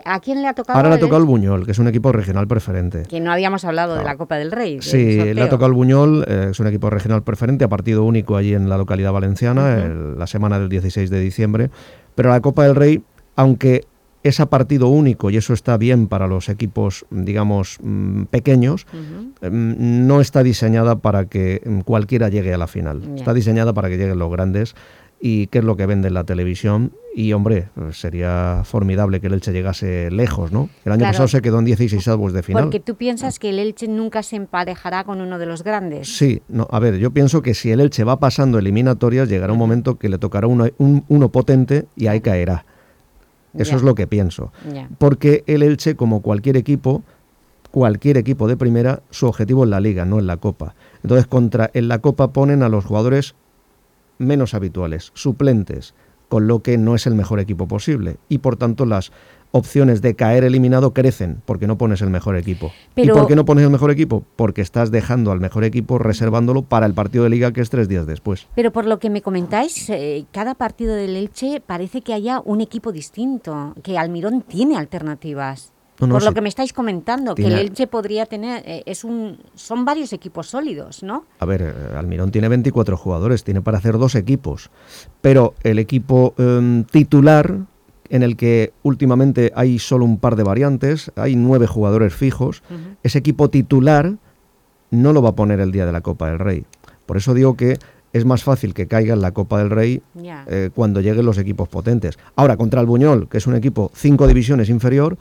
S3: ¿a quién le ha tocado?
S22: ahora le ha tocado el? Buñol, que es un equipo regional preferente.
S3: Que no habíamos hablado de la Copa del Rey. del
S22: Sí, le ha tocado el Buñol, eh, es un equipo regional preferente, a partido único allí en la localidad valenciana, el- la semana del 16 de diciembre. Pero la Copa del Rey, aunque es a partido único y eso está bien para los equipos, digamos, mm, pequeños, mm, no está diseñada para que mm, cualquiera llegue a la final. Está diseñada para que lleguen los grandes y qué es lo que vende en la televisión. Y hombre, sería formidable que el Elche llegase lejos, ¿no? El año
S3: Claro.
S22: pasado se quedó en 16 avos de final.
S3: Porque tú piensas que el Elche nunca se emparejará con uno de los grandes.
S22: Sí, no, a ver, yo pienso que si el Elche va pasando eliminatorias, llegará un momento que le tocará uno, un- uno potente y ahí caerá. Eso es lo que pienso. Porque el Elche, como cualquier equipo, cualquier equipo de primera, su objetivo es la liga, no en la copa. Entonces, contra en la copa ponen a los jugadores menos habituales, suplentes, con lo que no es el mejor equipo posible. Y por tanto, las opciones de caer eliminado crecen porque no pones el mejor equipo.
S3: Pero-
S22: ¿Y por qué no pones el mejor equipo? Porque estás dejando al mejor equipo reservándolo para el partido de liga que es tres días después.
S3: Pero por lo que me comentáis, eh, cada partido del Elche parece que haya un equipo distinto, que Almirón tiene alternativas.
S22: No, no,
S3: por lo que me estáis comentando, que el Elche podría tener, eh, es un, son varios equipos sólidos, ¿no?
S22: A ver, eh, Almirón tiene 24 jugadores, tiene para hacer dos equipos, pero el equipo em, titular, en el que últimamente hay solo un par de variantes, hay nueve jugadores fijos, ese equipo titular no lo va a poner el día de la Copa del Rey. Por eso digo que es más fácil que caiga en la Copa del Rey eh, cuando lleguen los equipos potentes. Ahora, contra el Buñol, que es un equipo cinco divisiones inferior,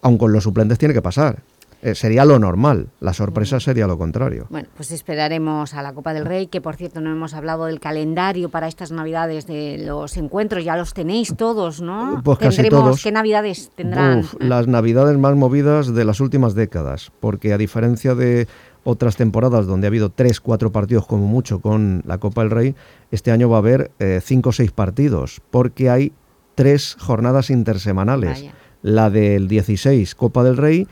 S22: aun con los suplentes tiene que pasar. Eh, sería lo normal, la sorpresa sería lo contrario.
S3: Bueno, pues esperaremos a la Copa del Rey, que por cierto no hemos hablado del calendario para estas Navidades de los encuentros, ya los tenéis todos, ¿no?
S22: Pues casi
S3: Tendremos,
S22: todos.
S3: ¿Qué Navidades tendrán?
S22: Uf, las navidades más movidas de las últimas décadas, porque a diferencia de otras temporadas donde ha habido tres, cuatro partidos como mucho con la Copa del Rey, este año va a haber eh, cinco o seis partidos, porque hay tres jornadas intersemanales.
S3: Vaya.
S22: La del 16, Copa del Rey,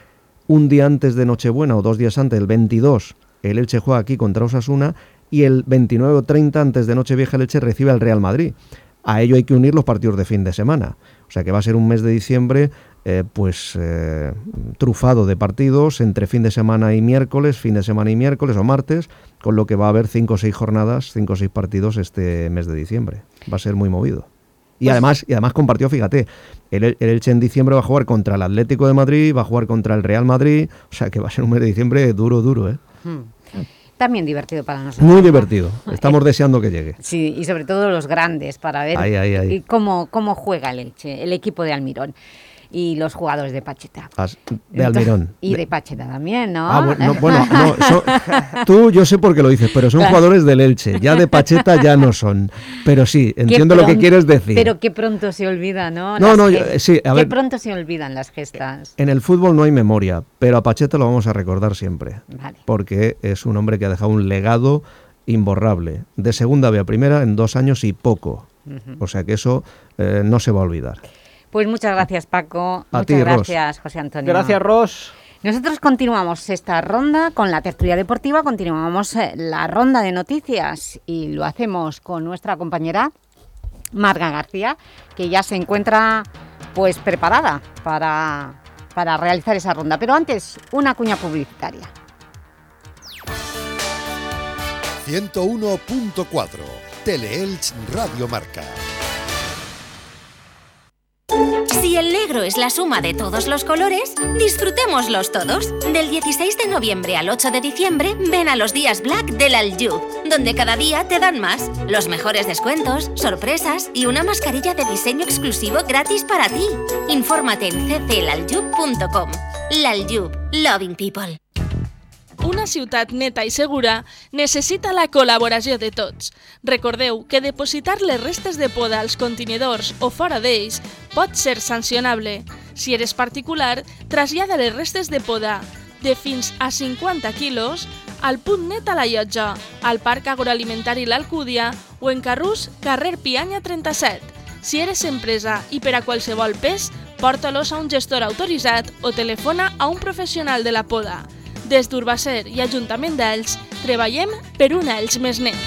S22: un día antes de Nochebuena o dos días antes, el 22, el Elche juega aquí contra Osasuna y el 29 o 30 antes de Nochevieja el Elche recibe al Real Madrid. A ello hay que unir los partidos de fin de semana. O sea que va a ser un mes de diciembre eh, pues eh, trufado de partidos entre fin de semana y miércoles, fin de semana y miércoles o martes, con lo que va a haber cinco o seis jornadas, cinco o seis partidos este mes de diciembre. Va a ser muy movido. Y
S3: Pues
S22: además, y además compartió, fíjate, el, El- el Elche en diciembre va a jugar contra el Atlético de Madrid, va a jugar contra el Real Madrid, o sea que va a ser un mes de diciembre duro, duro, ¿eh?
S3: Hmm. También divertido para nosotros.
S22: Muy divertido. Estamos deseando que llegue.
S3: Sí, y sobre todo los grandes, para ver
S22: Ahí, ahí, ahí.
S3: y cómo, cómo juega el Elche, el equipo de Almirón y los jugadores de Pacheta.
S22: As- De Almirón.
S3: Y de Pacheta también, ¿no?
S22: Ah, bueno, no, bueno, no, so- tú yo sé por qué lo dices, pero son
S3: Claro.
S22: jugadores del Elche, ya de Pacheta ya no son. Pero sí,
S3: Qué
S22: entiendo lo que quieres decir.
S3: Pero qué pronto se olvida, ¿no?
S22: No,
S3: Las
S22: no, yo- sí, a
S3: Qué
S22: ver.
S3: pronto se olvidan las gestas.
S22: En el fútbol no hay memoria, pero a Pacheta lo vamos a recordar siempre,
S3: Vale.
S22: porque es un hombre que ha dejado un legado imborrable, de segunda a primera en dos años y poco. O sea que eso eh, no se va a olvidar.
S3: Pues muchas gracias, Paco.
S22: A
S3: muchas
S22: ti, Ros.
S3: gracias, José Antonio.
S24: Gracias, Ros.
S3: Nosotros continuamos esta ronda con la tertulia deportiva, continuamos eh, la ronda de noticias y lo hacemos con nuestra compañera Marga García, que ya se encuentra pues preparada para, para realizar esa ronda. Pero antes, una cuña publicitaria.
S1: 101.4 Teleelch Radio Marca.
S16: Negro es la suma de todos los colores, disfrutémoslos todos. Del 16 de noviembre al 8 de diciembre, ven a los días Black del Aljub, donde cada día te dan más. Los mejores descuentos, sorpresas y una mascarilla de diseño exclusivo gratis para ti. Infórmate en cclaljub.com. L'Aljub, loving people.
S25: Una ciutat neta i segura necessita la col·laboració de tots. Recordeu que depositar les restes de poda als contenidors o fora d'ells pot ser sancionable. Si eres particular, trasllada les restes de poda de fins a 50 quilos al punt net a la llotja, al Parc Agroalimentari L'Alcúdia o en Carrús, carrer Pianya 37. Si eres empresa i per a qualsevol pes, porta-los a un gestor autoritzat o telefona a un professional de la poda. Des d'Urbacer i Ajuntament d'Elx, treballem per un Elx més net.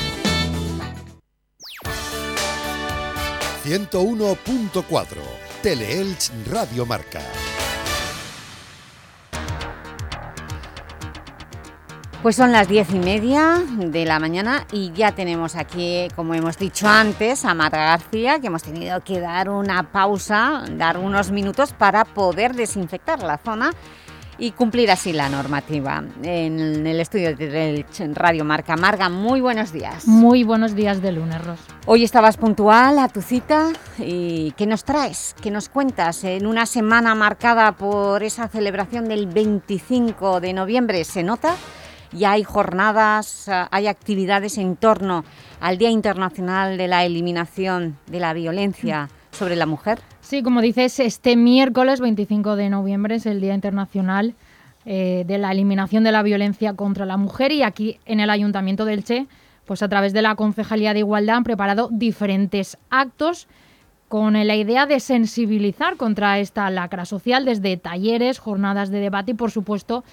S1: 101.4 Teleelch Radio Marca.
S3: Pues son las diez y media de la mañana y ya tenemos aquí, como hemos dicho antes, a Marta García, que hemos tenido que dar una pausa, dar unos minutos para poder desinfectar la zona y cumplir así la normativa. En el estudio de Radio Marca. Marga, muy buenos días.
S26: Muy buenos días de lunes, Ros.
S3: Hoy estabas puntual a tu cita y ¿qué nos traes? ¿Qué nos cuentas? En una semana marcada por esa celebración del 25 de noviembre, ¿se nota? Ya hay jornadas, hay actividades en torno al Día Internacional de la Eliminación de la Violencia sobre la Mujer.
S26: Sí, como dices, este miércoles 25 de noviembre es el Día Internacional eh, de la Eliminación de la Violencia contra la Mujer y aquí en el Ayuntamiento del Che, pues a través de la Concejalía de Igualdad han preparado diferentes actos con la idea de sensibilizar contra esta lacra social desde talleres, jornadas de debate y por supuesto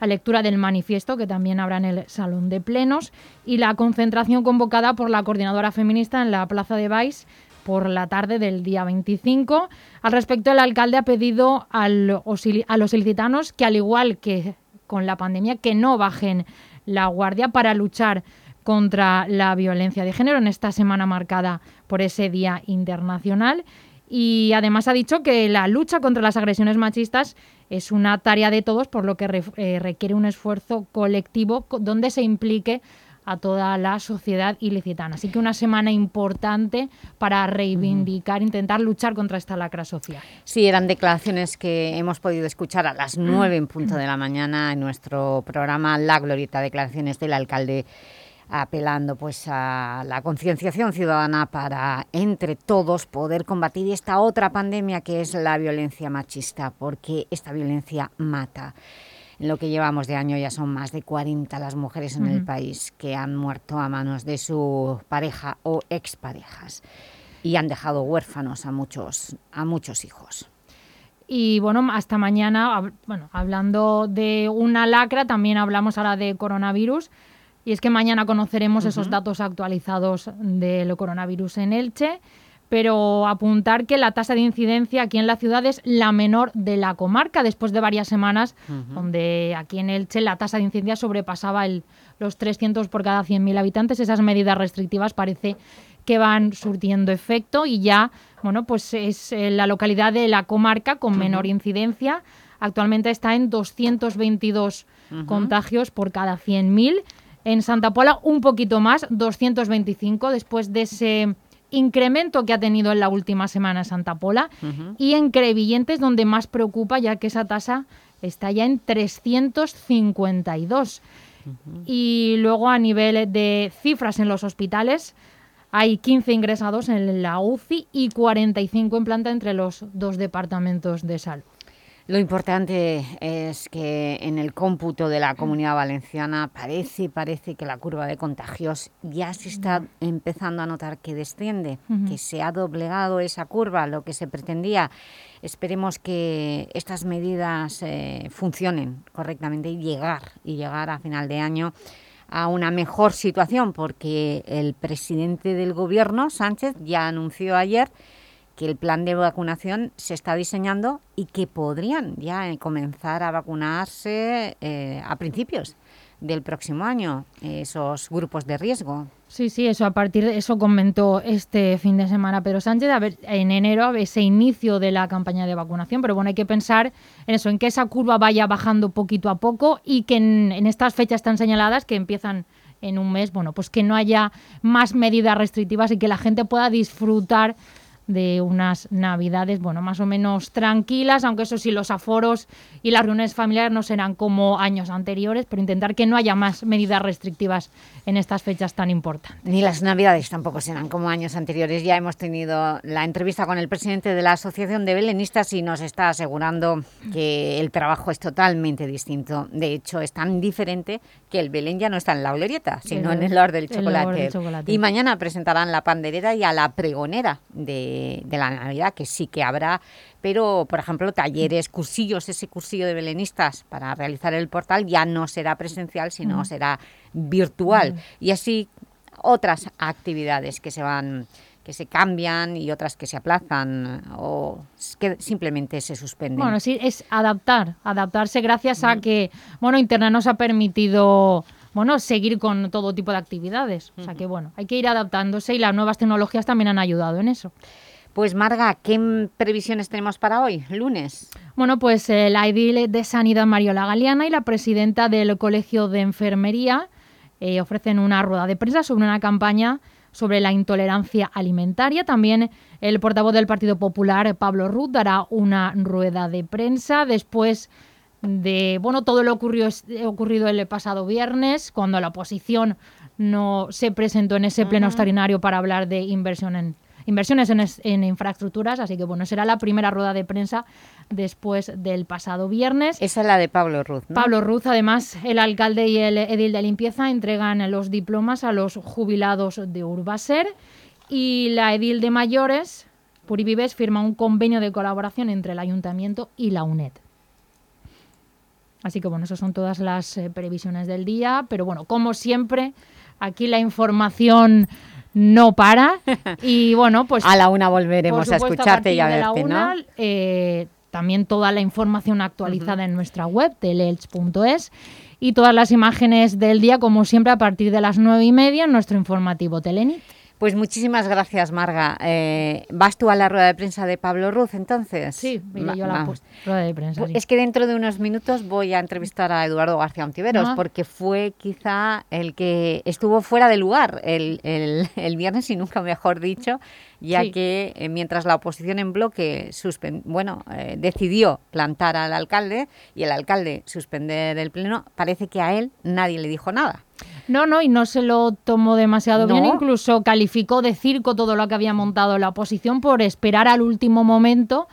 S26: la lectura del manifiesto que también habrá en el Salón de Plenos y la concentración convocada por la coordinadora feminista en la Plaza de Baix por la tarde del día 25. Al respecto, el alcalde ha pedido a los ilicitanos que, al igual que con la pandemia, que no bajen la guardia para luchar contra la violencia de género en esta semana marcada por ese Día Internacional. Y además ha dicho que la lucha contra las agresiones machistas es una tarea de todos, por lo que eh, requiere un esfuerzo colectivo co- donde se implique a toda la sociedad ilicitana. Así que una semana importante para reivindicar, intentar luchar contra esta lacra social.
S3: Sí, eran declaraciones que hemos podido escuchar a las 9 en punto de la mañana en nuestro programa La Glorieta, declaraciones del alcalde apelando pues a la concienciación ciudadana para entre todos poder combatir esta otra pandemia que es la violencia machista, porque esta violencia mata. En lo que llevamos de año ya son más de 40 las mujeres en el país que han muerto a manos de su pareja o exparejas. Y han dejado huérfanos a muchos, a muchos hijos.
S26: Y bueno, hasta mañana, bueno, hablando de una lacra, también hablamos ahora de coronavirus. Y es que mañana conoceremos esos datos actualizados del coronavirus en Elche pero apuntar que la tasa de incidencia aquí en la ciudad es la menor de la comarca, después de varias semanas donde aquí en Elche la tasa de incidencia sobrepasaba el, los 300 por cada 100.000 habitantes. Esas medidas restrictivas parece que van surtiendo efecto y ya, bueno, pues es eh, la localidad de la comarca con menor incidencia. Actualmente está en 222 contagios por cada 100.000. En Santa Pola un poquito más, 225 después de ese incremento que ha tenido en la última semana Santa Pola y en Crevillentes donde más preocupa ya que esa tasa está ya en 352. Y luego a nivel de cifras en los hospitales hay 15 ingresados en la UCI y 45 en planta entre los dos departamentos de salud.
S3: Lo importante es que en el cómputo de la Comunidad Valenciana parece, parece que la curva de contagios ya se está empezando a notar que desciende, que se ha doblegado esa curva, lo que se pretendía. Esperemos que estas medidas eh, funcionen correctamente y llegar, y llegar a final de año a una mejor situación, porque el presidente del Gobierno, Sánchez, ya anunció ayer que el plan de vacunación se está diseñando y que podrían ya comenzar a vacunarse eh, a principios del próximo año, esos grupos de riesgo.
S26: Sí, sí, eso a partir de eso comentó este fin de semana Pedro Sánchez, a ver, en enero ese inicio de la campaña de vacunación, pero bueno, hay que pensar en eso, en que esa curva vaya bajando poquito a poco y que en, en estas fechas tan señaladas que empiezan en un mes, bueno, pues que no haya más medidas restrictivas y que la gente pueda disfrutar de unas navidades, bueno, más o menos tranquilas, aunque eso sí, los aforos y las reuniones familiares no serán como años anteriores, pero intentar que no haya más medidas restrictivas en estas fechas tan importantes.
S3: Ni las navidades tampoco serán como años anteriores. Ya hemos tenido la entrevista con el presidente de la Asociación de Belenistas y nos está asegurando que el trabajo es totalmente distinto. De hecho, es tan diferente que el Belén ya no está en la olerieta, sino en el Lord del chocolate. Y mañana presentarán la panderera y a la pregonera de de, la Navidad, que sí que habrá, pero, por ejemplo, talleres, cursillos, ese cursillo de belenistas para realizar el portal ya no será presencial, sino será virtual. Y así otras actividades que se van que se cambian y otras que se aplazan o que simplemente se suspenden.
S26: Bueno, sí, es adaptar, adaptarse gracias a que, bueno, Internet nos ha permitido bueno, seguir con todo tipo de actividades. O sea que, bueno, hay que ir adaptándose y las nuevas tecnologías también han ayudado en eso.
S3: Pues Marga, ¿qué previsiones tenemos para hoy, lunes?
S26: Bueno, pues eh, la edil de Sanidad Mariola Galeana y la presidenta del Colegio de Enfermería eh, ofrecen una rueda de prensa sobre una campaña sobre la intolerancia alimentaria. También el portavoz del Partido Popular, Pablo Ruz, dará una rueda de prensa después de bueno todo lo ocurrió, ocurrido el pasado viernes, cuando la oposición no se presentó en ese pleno extraordinario para hablar de inversión en inversiones en, infraestructuras, así que bueno, será la primera rueda de prensa después del pasado viernes.
S3: Esa es la de Pablo Ruz, ¿no?
S26: Pablo Ruz, además, el alcalde y el edil de limpieza entregan los diplomas a los jubilados de Urbaser y la edil de mayores, Puri Vives, firma un convenio de colaboración entre el ayuntamiento y la UNED. Así que bueno, esas son todas las eh, previsiones del día, pero bueno, como siempre, aquí la información no para. Y bueno, pues...
S3: a la una volveremos a escucharte y a verte, ¿no?
S26: Eh, también toda la información actualizada en nuestra web, teleelch.es, y todas las imágenes del día, como siempre, a partir de las nueve y media en nuestro informativo Telenit.
S3: Pues muchísimas gracias, Marga. Eh, ¿Vas tú a la rueda de prensa de Pablo Ruz, entonces?
S26: Sí, mira, yo la rueda de prensa.
S3: Es que dentro de unos minutos voy a entrevistar a Eduardo García Ontiveros, porque fue quizá el que estuvo fuera de lugar el, el, viernes, y nunca mejor dicho, ya que eh, mientras la oposición en bloque bueno, eh, decidió plantar al alcalde y el alcalde suspender el pleno, parece que a él nadie le dijo nada.
S26: No, no, y no se lo tomó demasiado bien, incluso calificó de circo todo lo que había montado la oposición por esperar al último momento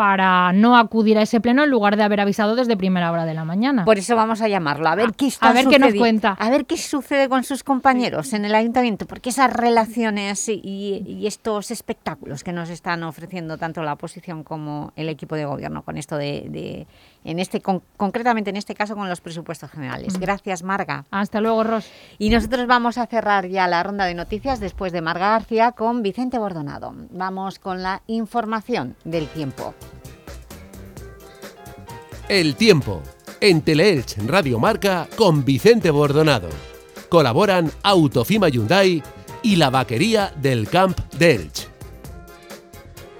S26: para no acudir a ese pleno en lugar de haber avisado desde primera hora de la mañana.
S3: Por eso vamos a llamarlo, a ver qué está
S26: A ver qué nos cuenta.
S3: A ver qué sucede con sus compañeros en el ayuntamiento, porque esas relaciones y, y estos espectáculos que nos están ofreciendo tanto la oposición como el equipo de gobierno con esto de, de- en este con- concretamente en este caso con los presupuestos generales.
S26: Mm.
S3: Gracias, Marga.
S26: Hasta luego, Ros.
S3: Y nosotros vamos a cerrar ya la ronda de noticias después de Marga García con Vicente Bordonado. Vamos con la información del tiempo.
S15: El tiempo. En Teleelch Radio Marca con Vicente Bordonado. Colaboran Autofima Hyundai y la vaquería del Camp de Elch.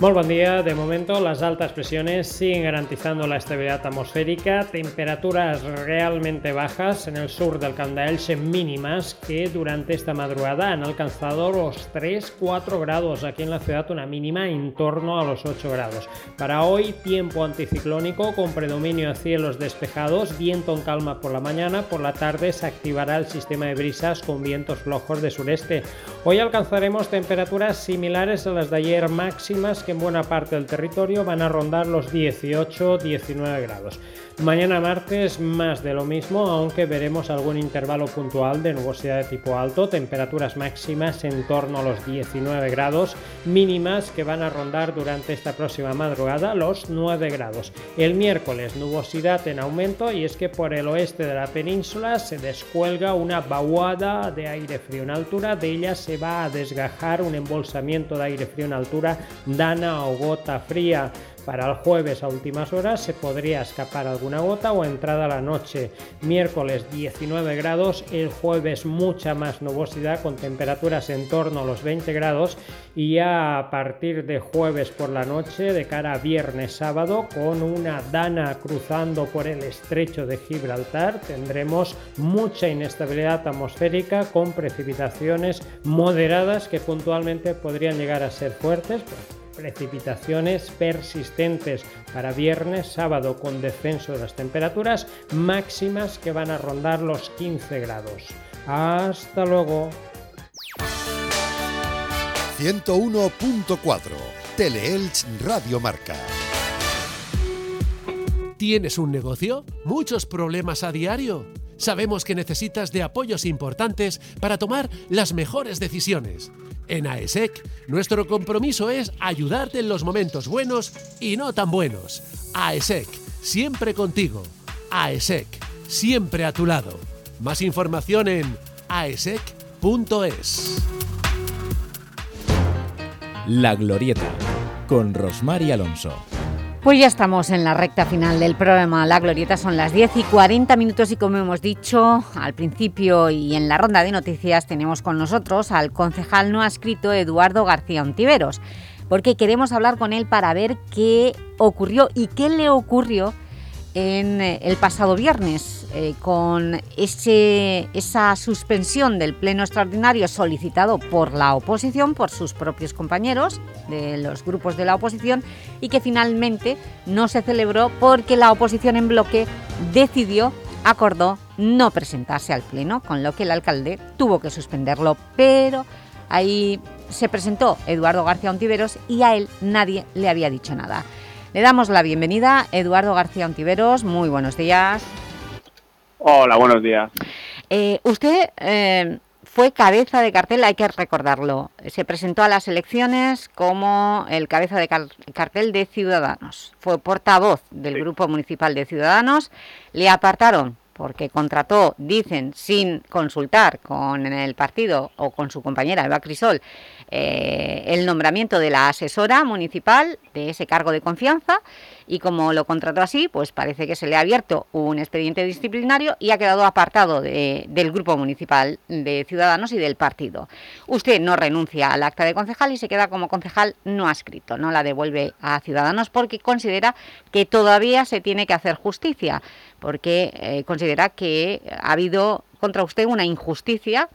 S27: Muy buen día. De momento, las altas presiones siguen garantizando la estabilidad atmosférica. Temperaturas realmente bajas en el sur del Camp de Elche, mínimas que durante esta madrugada han alcanzado los 3-4 grados. Aquí en la ciudad, una mínima en torno a los 8 grados. Para hoy, tiempo anticiclónico con predominio de cielos despejados, viento en calma por la mañana. Por la tarde se activará el sistema de brisas con vientos flojos de sureste. Hoy alcanzaremos temperaturas similares a las de ayer máximas que en buena parte del territorio van a rondar los 18-19 grados. Mañana martes más de lo mismo, aunque veremos algún intervalo puntual de nubosidad de tipo alto, temperaturas máximas en torno a los 19 grados, mínimas que van a rondar durante esta próxima madrugada los 9 grados. El miércoles nubosidad en aumento y es que por el oeste de la península se descuelga una vaguada de aire frío en altura, de ella se va a desgajar un embolsamiento de aire frío en altura, dana o gota fría. Para el jueves a últimas horas se podría escapar alguna gota o entrada a la noche. Miércoles 19 grados, el jueves mucha más nubosidad con temperaturas en torno a los 20 grados y ya a partir de jueves por la noche de cara a viernes sábado con una dana cruzando por el estrecho de Gibraltar tendremos mucha inestabilidad atmosférica con precipitaciones moderadas que puntualmente podrían llegar a ser fuertes. pero precipitaciones persistentes para viernes, sábado con descenso de las temperaturas máximas que van a rondar los 15 grados. Hasta luego.
S1: 101.4 Teleelch Radio Marca.
S15: ¿Tienes un negocio? ¿Muchos problemas a diario? Sabemos que necesitas de apoyos importantes para tomar las mejores decisiones. En AESEC, nuestro compromiso es ayudarte en los momentos buenos y no tan buenos. AESEC, siempre contigo. AESEC, siempre a tu lado. Más información en aesec.es.
S19: La Glorieta, con Rosmar y Alonso.
S3: Pues ya estamos en la recta final del programa La Glorieta, son las 10 y 40 minutos y como hemos dicho al principio y en la ronda de noticias tenemos con nosotros al concejal no adscrito Eduardo García Ontiveros, porque queremos hablar con él para ver qué ocurrió y qué le ocurrió en eh, el pasado viernes eh, con esa suspensión del pleno extraordinario solicitado por la oposición, por sus propios compañeros de los grupos de la oposición y que finalmente no se celebró porque la oposición en bloque decidió, acordó no presentarse al pleno, con lo que el alcalde tuvo que suspenderlo, pero ahí se presentó Eduardo García Ontiveros y a él nadie le había dicho nada. Le damos la bienvenida, Eduardo García Ontiveros, muy buenos días.
S28: Hola, buenos días.
S3: Eh, usted eh, fue cabeza de cartel, hay que recordarlo. Se presentó a las elecciones como el cabeza de car- cartel de Ciudadanos. Fue portavoz del Grupo Municipal de Ciudadanos. Le apartaron porque contrató, dicen, sin consultar con el partido o con su compañera Eva Crisol, eh, el nombramiento de la asesora municipal de ese cargo de confianza y como lo contrató así, pues parece que se le ha abierto un expediente disciplinario y ha quedado apartado de- del Grupo Municipal de Ciudadanos y del partido. Usted no renuncia al acta de concejal y se queda como concejal no adscrito, no la devuelve a Ciudadanos porque considera que todavía se tiene que hacer justicia, porque eh, considera que ha habido contra usted una injusticia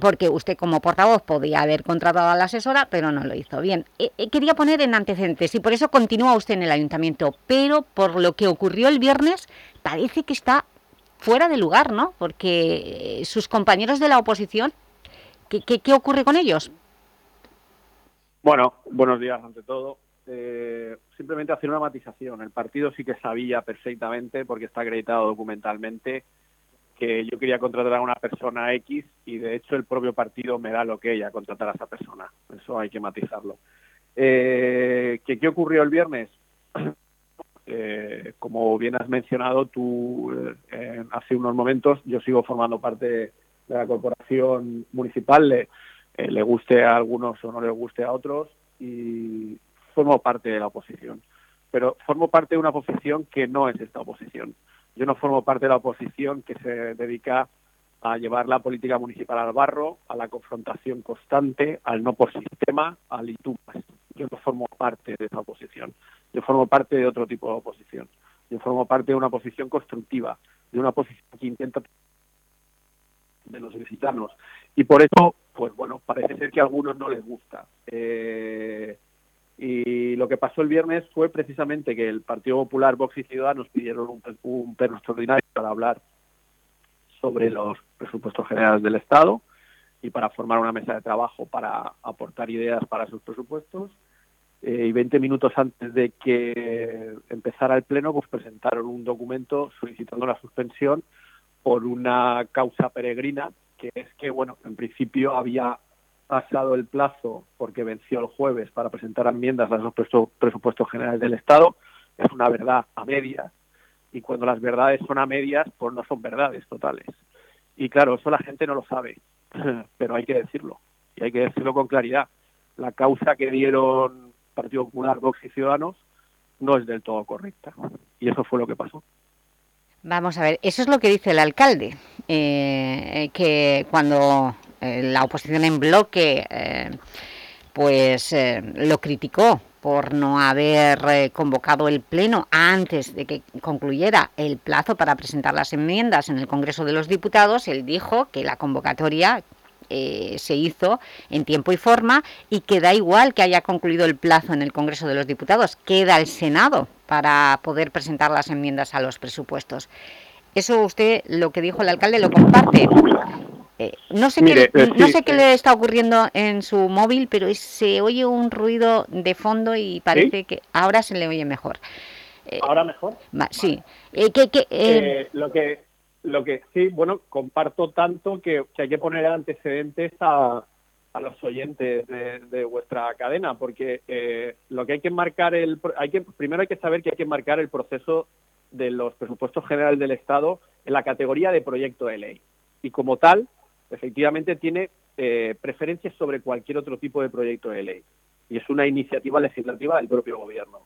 S3: porque usted como portavoz podía haber contratado a la asesora, pero no lo hizo. Bien, eh, eh, quería poner en antecedentes y por eso continúa usted en el ayuntamiento, pero por lo que ocurrió el viernes parece que está fuera de lugar, ¿no? Porque eh, sus compañeros de la oposición, ¿qué, qué, qué ocurre con ellos?
S28: Bueno, buenos días ante todo. Eh, simplemente hacer una matización. El partido sí que sabía perfectamente, porque está acreditado documentalmente, que yo quería contratar a una persona X y de hecho el propio partido me da lo que ella contratar a esa persona. Eso hay que matizarlo. Eh, ¿que ¿Qué ocurrió el viernes? Eh, como bien has mencionado tú hace unos momentos, yo sigo formando parte de la corporación municipal, le, le guste a algunos o no le guste a otros, y formo parte de la oposición. Pero formo parte de una oposición que no es esta oposición. Yo no formo parte de la oposición que se dedica a llevar la política municipal al barro, a la confrontación constante, al no por sistema, al más. Yo no formo parte de esa oposición. Yo formo parte de otro tipo de oposición. Yo formo parte de una oposición constructiva, de una oposición que intenta de los licitanos. Y por eso, pues bueno, parece ser que a algunos no les gusta. Eh, y lo que pasó el viernes fue precisamente que el Partido Popular, Vox y Ciudadanos pidieron un, un pleno extraordinario para hablar sobre los presupuestos generales del Estado y para formar una mesa de trabajo para aportar ideas para esos presupuestos. Eh, y 20 minutos antes de que empezara el pleno, pues presentaron un documento solicitando la suspensión por una causa peregrina, que es que, bueno, en principio había pasado el plazo porque venció el jueves para presentar enmiendas a esos presupuestos generales del Estado. Es una verdad a medias y cuando las verdades son a medias, pues no son verdades totales. Y claro, eso la gente no lo sabe, pero hay que decirlo y hay que decirlo con claridad. La causa que dieron Partido Popular, Vox y Ciudadanos no es del todo correcta y eso fue lo que pasó.
S3: Vamos a ver, eso es lo que dice el alcalde, eh, que cuando la oposición en bloque eh, pues eh, lo criticó por no haber convocado el Pleno antes de que concluyera el plazo para presentar las enmiendas en el Congreso de los Diputados, él dijo que la convocatoria se hizo en tiempo y forma y que da igual que haya concluido el plazo en el Congreso de los Diputados, queda el Senado para poder presentar las enmiendas a los presupuestos. Eso usted, lo que dijo el alcalde, lo comparte. Eh, no sé, qué, eh, no sé qué le está ocurriendo en su móvil, pero se oye un ruido de fondo y parece que ahora se le oye mejor.
S28: Eh, ¿Ahora mejor?
S3: Sí.
S28: lo que lo que sí, bueno, comparto tanto que, hay que poner antecedentes a, a los oyentes de, vuestra cadena, porque lo que hay que marcar el hay que primero hay que saber que hay que marcar el proceso de los presupuestos generales del Estado en la categoría de proyecto de ley y como tal efectivamente tiene eh, preferencias sobre cualquier otro tipo de proyecto de ley. Y es una iniciativa legislativa del propio Gobierno.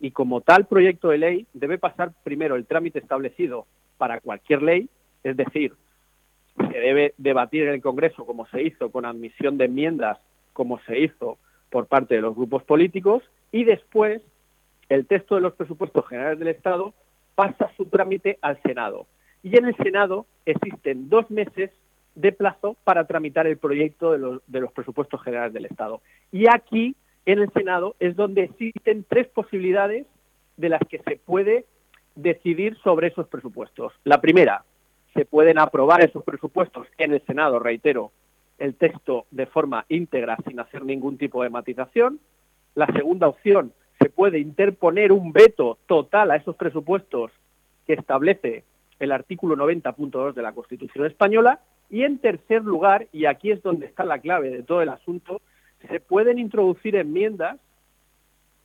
S28: Y como tal proyecto de ley debe pasar primero el trámite establecido para cualquier ley, es decir, se debe debatir en el Congreso como se hizo con admisión de enmiendas, como se hizo por parte de los grupos políticos, y después el texto de los presupuestos generales del Estado pasa su trámite al Senado. Y en el Senado existen dos meses de plazo para tramitar el proyecto de los, de los presupuestos generales del Estado. Y aquí, en el Senado, es donde existen tres posibilidades de las que se puede decidir sobre esos presupuestos. La primera, se pueden aprobar esos presupuestos en el Senado, reitero, el texto de forma íntegra sin hacer ningún tipo de matización. La segunda opción, se puede interponer un veto total a esos presupuestos que establece el artículo 90.2 de la Constitución española. Y en tercer lugar, y aquí es donde está la clave de todo el asunto, se pueden introducir enmiendas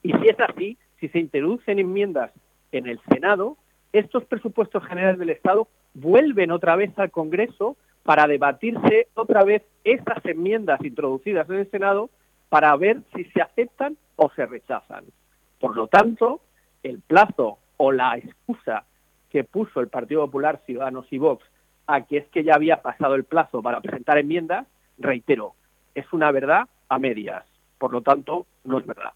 S28: y si es así, si se introducen enmiendas en el Senado, estos presupuestos generales del Estado vuelven otra vez al Congreso para debatirse otra vez esas enmiendas introducidas en el Senado para ver si se aceptan o se rechazan. Por lo tanto, el plazo o la excusa que puso el Partido Popular, Ciudadanos y Vox a que es que ya había pasado el plazo para presentar enmiendas, reitero, es una verdad a medias. Por lo tanto, no es verdad.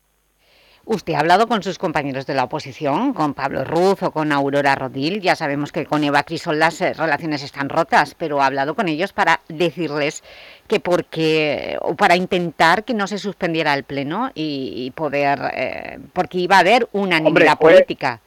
S3: ¿Usted ha hablado con sus compañeros de la oposición, con Pablo Ruz o con Aurora Rodil? Ya sabemos que con Eva Crisol las eh, relaciones están rotas, pero ha hablado con ellos para decirles que porque, o para intentar que no se suspendiera el pleno y, poder, eh, porque iba a haber una unanimidad política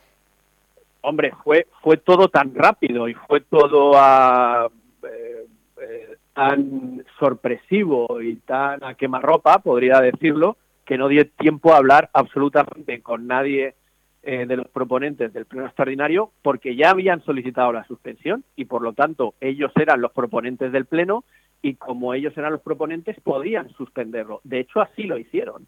S28: hombre, fue, fue todo tan rápido y fue todo a, eh, eh, tan sorpresivo y tan a quemarropa, podría decirlo, que no dio tiempo a hablar absolutamente con nadie eh, de los proponentes del pleno extraordinario porque ya habían solicitado la suspensión y por lo tanto ellos eran los proponentes del pleno y como ellos eran los proponentes podían suspenderlo. De hecho así lo hicieron.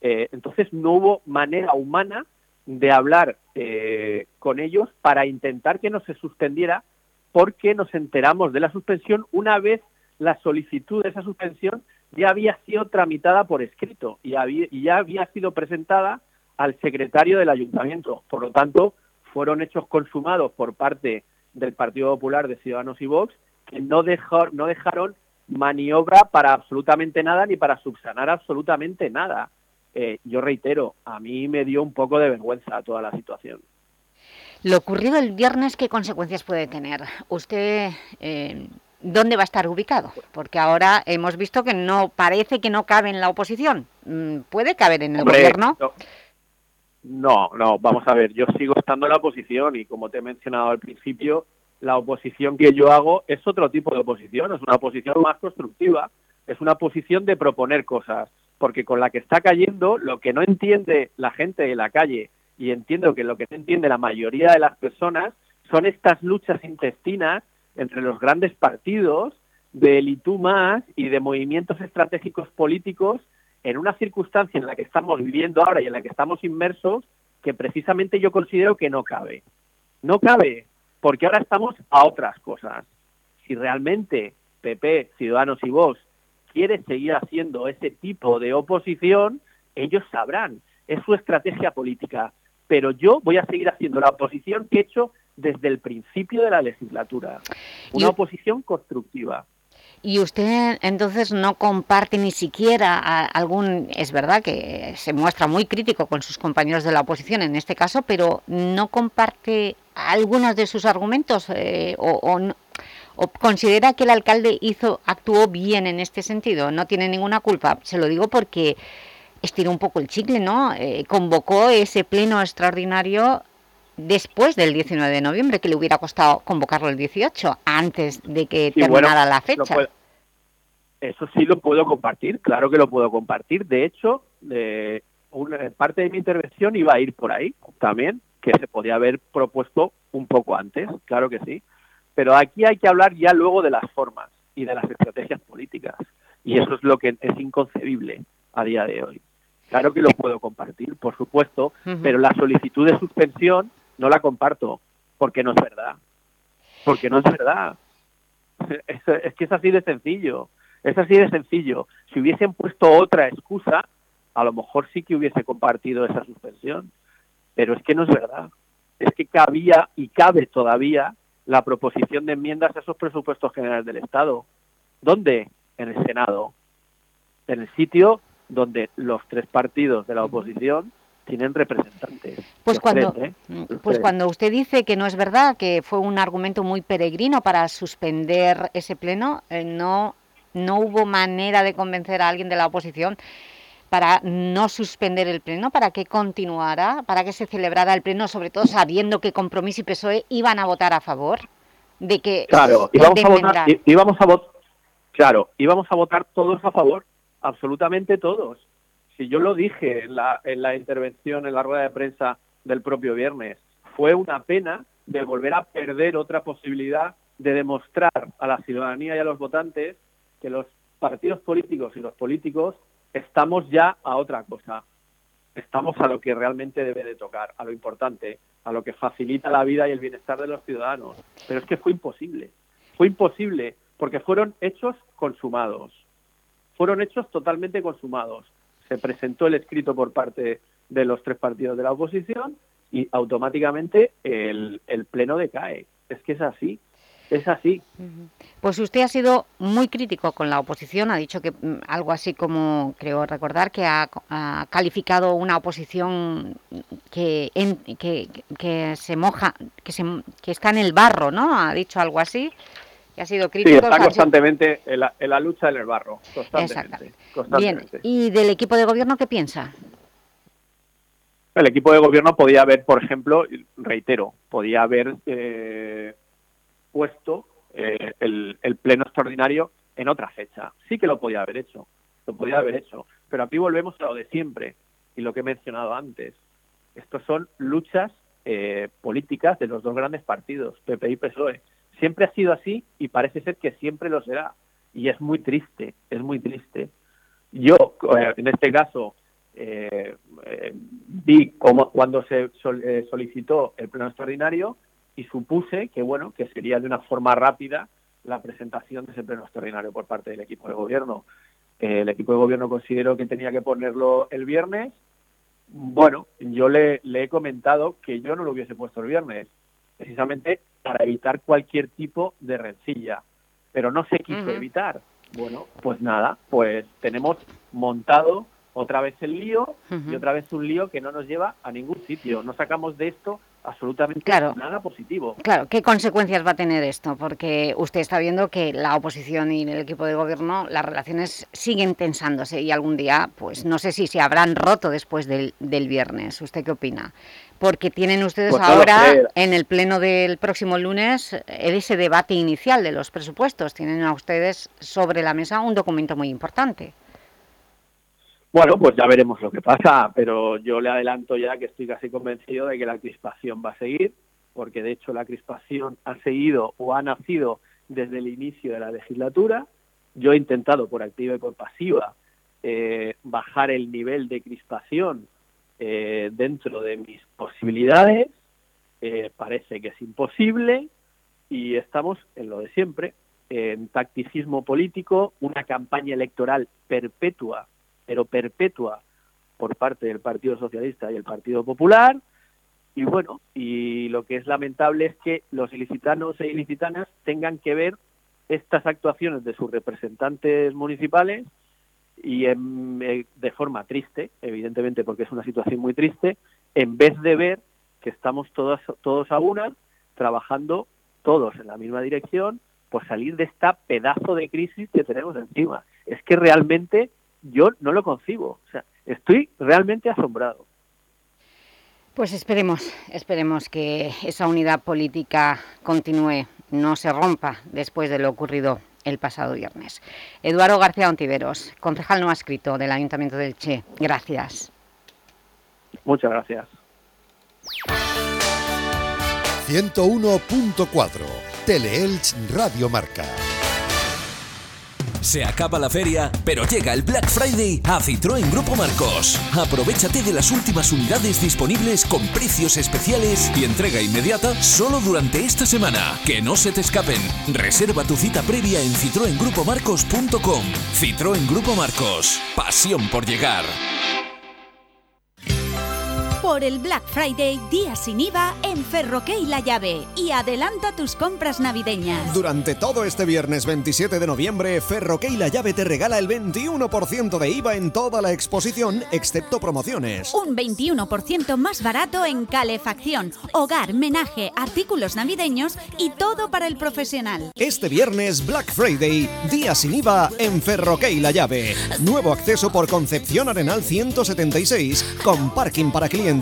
S28: Eh, entonces no hubo manera humana de hablar eh, con ellos para intentar que no se suspendiera porque nos enteramos de la suspensión una vez la solicitud de esa suspensión ya había sido tramitada por escrito y, había, y ya había sido presentada al secretario del ayuntamiento. Por lo tanto, fueron hechos consumados por parte del Partido Popular de Ciudadanos y Vox que no, no dejaron maniobra para absolutamente nada ni para subsanar absolutamente nada. Eh, yo reitero, a mí me dio un poco de vergüenza toda la situación.
S3: Lo ocurrido el viernes, ¿qué consecuencias puede tener? ¿Usted eh, dónde va a estar ubicado? Porque ahora hemos visto que no parece que no cabe en la oposición. Mm, ¿Puede caber en el gobierno?
S28: No, no, vamos a ver, yo sigo estando en la oposición y como te he mencionado al principio, la oposición que yo hago es otro tipo de oposición, es una oposición más constructiva, es una posición de proponer cosas, porque con la que está cayendo, lo que no entiende la gente de la calle, y entiendo que lo que no entiende la mayoría de las personas, son estas luchas intestinas entre los grandes partidos, del y más y de movimientos estratégicos políticos en una circunstancia en la que estamos viviendo ahora y en la que estamos inmersos, que precisamente yo considero que no cabe. No cabe, porque ahora estamos a otras cosas. Si realmente PP, Ciudadanos y Vox quiere seguir haciendo ese tipo de oposición, ellos sabrán, es su estrategia política. Pero yo voy a seguir haciendo la oposición que he hecho desde el principio de la legislatura, una oposición constructiva.
S3: Y usted entonces no comparte ni siquiera algún... Es verdad que se muestra muy crítico con sus compañeros de la oposición en este caso, pero no comparte algunos de sus argumentos eh, o, considera que el alcalde hizo actuó bien en este sentido, no tiene ninguna culpa. Se lo digo porque estiró un poco el chicle, ¿no? Eh, convocó ese pleno extraordinario después del 19 de noviembre, que le hubiera costado convocarlo el 18, antes de que terminara la fecha.
S28: eso sí lo puedo compartir, claro que lo puedo compartir. De hecho, de una parte de mi intervención iba a ir por ahí también, que se podía haber propuesto un poco antes, claro que sí. Pero aquí hay que hablar ya luego de las formas y de las estrategias políticas. Y eso es lo que es inconcebible a día de hoy. Claro que lo puedo compartir, por supuesto, pero la solicitud de suspensión no la comparto, porque no es verdad. Porque no es verdad. Es, que es así de sencillo. Es así de sencillo. Si hubiesen puesto otra excusa, a lo mejor sí que hubiese compartido esa suspensión. Pero es que no es verdad. Es que cabía y cabe todavía la proposición de enmiendas a esos presupuestos generales del Estado. ¿Dónde? En el Senado. En el sitio donde los tres partidos de la oposición tienen representantes.
S3: Pues cuando, ¿eh? pues cuando usted dice que no es verdad, que fue un argumento muy peregrino para suspender ese pleno, eh, no, no hubo manera de convencer a alguien de la oposición para no suspender el pleno, para que continuara, para que se celebrara el pleno, sobre todo sabiendo que Compromiso y PSOE iban a votar a favor de que
S28: claro, íbamos a votar, íbamos a votar, claro, íbamos a votar todos a favor, absolutamente todos. Si yo lo dije en la, en la intervención, en la rueda de prensa del propio viernes, fue una pena de volver a perder otra posibilidad de demostrar a la ciudadanía y a los votantes que los partidos políticos y los políticos estamos ya a otra cosa. Estamos a lo que realmente debe de tocar, a lo importante, a lo que facilita la vida y el bienestar de los ciudadanos. Pero es que fue imposible. Fue imposible porque fueron hechos consumados. Fueron hechos totalmente consumados se presentó el escrito por parte de los tres partidos de la oposición y automáticamente el, pleno decae. Es que es así. Es así.
S3: Pues usted ha sido muy crítico con la oposición, ha dicho que mm, algo así como, creo recordar, que ha, calificado una oposición que, que, que, se moja, que, se, que está en el barro, ¿no? Ha dicho algo así ha sido crítico.
S28: Sí, está constantemente en la, lucha en el barro, constantemente,
S3: Bien, ¿y del equipo de gobierno qué piensa?
S28: El equipo de gobierno podía haber, por ejemplo, reitero, podía haber eh, puesto eh, el, pleno extraordinario en otra fecha. Sí que lo podía haber hecho, lo podía haber hecho. Pero aquí volvemos a lo de siempre y lo que he mencionado antes. Estos son luchas eh, políticas de los dos grandes partidos, PP y PSOE. Siempre ha sido así y parece ser que siempre lo será. Y es muy triste, es muy triste. Yo, eh, en este caso, eh, eh, vi como cuando se eh, solicitó el pleno extraordinario y supuse que bueno que sería de una forma rápida la presentación de ese pleno extraordinario por parte del equipo de gobierno. Eh, el equipo de gobierno consideró que tenía que ponerlo el viernes. Bueno, yo le, le he comentado que yo no lo hubiese puesto el viernes, precisamente para evitar cualquier tipo de rencilla, pero no se quiso evitar. Bueno, pues nada, pues tenemos montado otra vez el lío y otra vez un lío que no nos lleva a ningún sitio. No sacamos de esto absolutamente
S3: Claro.
S28: nada positivo.
S3: Claro, ¿qué consecuencias va a tener esto? Porque usted está viendo que la oposición y el equipo de gobierno, las relaciones siguen tensándose y algún día, pues no sé si se habrán roto después del, del viernes. ¿Usted qué opina? Porque tienen ustedes
S28: Pues
S3: ahora, en el pleno del próximo lunes, ese debate inicial de los presupuestos. Tienen a ustedes sobre la mesa un documento muy importante.
S28: Bueno, pues ya veremos lo que pasa, pero yo le adelanto ya que estoy casi convencido de que la crispación va a seguir, porque de hecho la crispación ha seguido o ha nacido desde el inicio de la legislatura. Yo he intentado por activa y por pasiva eh, bajar el nivel de crispación eh, dentro de mis posibilidades. Eh, parece que es imposible y estamos en lo de siempre, en tacticismo político, una campaña electoral perpetua pero perpetua por parte del Partido Socialista y el Partido Popular. Y bueno, y lo que es lamentable es que los ilicitanos e ilicitanas tengan que ver estas actuaciones de sus representantes municipales y en- eh, de forma triste, evidentemente porque es una situación muy triste, en vez de ver que estamos todos, todos a una, trabajando todos en la misma dirección, por salir de esta pedazo de crisis que tenemos encima. Es que realmente yo no lo concibo. O sea, estoy realmente asombrado.
S3: Pues esperemos, esperemos que esa unidad política continúe, no se rompa después de lo ocurrido el pasado viernes. Eduardo García Ontiveros, concejal no adscrito del Ayuntamiento del Che. Gracias.
S28: Muchas gracias.
S1: 101.4 Teleelch Radio Marca.
S2: Se acaba la feria, pero llega el Black Friday a Citroën Grupo Marcos. Aprovechate de las últimas unidades disponibles con precios especiales y entrega inmediata solo durante esta semana. Que no se te escapen. Reserva tu cita previa en citroengrupomarcos.com. Citroën Grupo Marcos. Pasión por llegar.
S9: Por el Black Friday, día sin IVA en Ferroque y La Llave. Y adelanta tus compras navideñas.
S10: Durante todo este viernes 27 de noviembre, Ferroque y La Llave te regala el 21% de IVA en toda la exposición, excepto promociones.
S9: Un 21% más barato en calefacción, hogar, menaje, artículos navideños y todo para el profesional.
S10: Este viernes Black Friday, día sin IVA en Ferroque y La Llave. Nuevo acceso por Concepción Arenal 176 con parking para clientes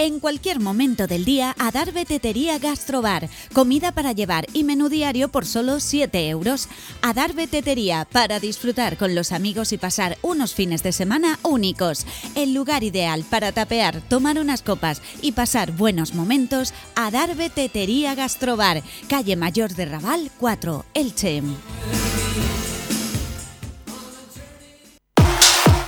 S9: En cualquier momento del día, Adarve Tetería Gastrobar. Comida para llevar y menú diario por solo 7 euros. Adarve Tetería, para disfrutar con los amigos y pasar unos fines de semana únicos. El lugar ideal para tapear, tomar unas copas y pasar buenos momentos. Adarve Tetería Gastrobar. Calle Mayor de Raval 4, Elche.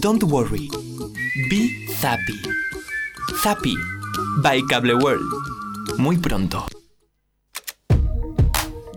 S29: Don't worry. Be happy. Happy by Cable World. Muy pronto.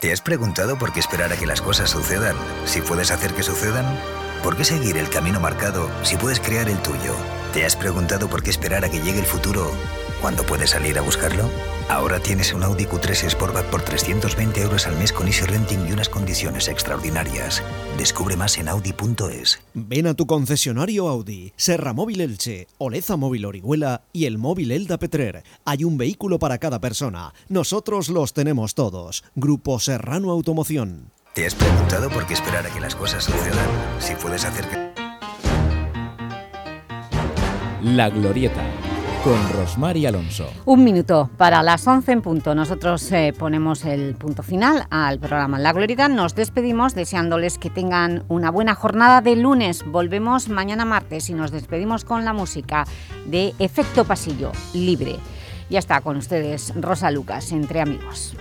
S6: ¿Te has preguntado por qué esperar a que las cosas sucedan si puedes hacer que sucedan? ¿Por qué seguir el camino marcado si puedes crear el tuyo? ¿Te has preguntado por qué esperar a que llegue el futuro cuando puedes salir a buscarlo? Ahora tienes un Audi Q3 Sportback por 320 euros al mes con Easy Renting y unas condiciones extraordinarias. Descubre más en Audi.es.
S10: Ven a tu concesionario Audi, Serra Móvil Elche, Oleza Móvil Orihuela y el móvil Elda Petrer. Hay un vehículo para cada persona. Nosotros los tenemos todos. Grupo Serrano Automoción.
S6: ¿Te has preguntado por qué esperar a que las cosas sucedan si puedes hacer que...
S19: La Glorieta, con Rosmar y Alonso.
S3: Un minuto para las 11 en punto. Nosotros eh, ponemos el punto final al programa La Glorieta. Nos despedimos deseándoles que tengan una buena jornada de lunes. Volvemos mañana martes y nos despedimos con la música de Efecto Pasillo, libre. Ya está con ustedes Rosa Lucas, entre amigos.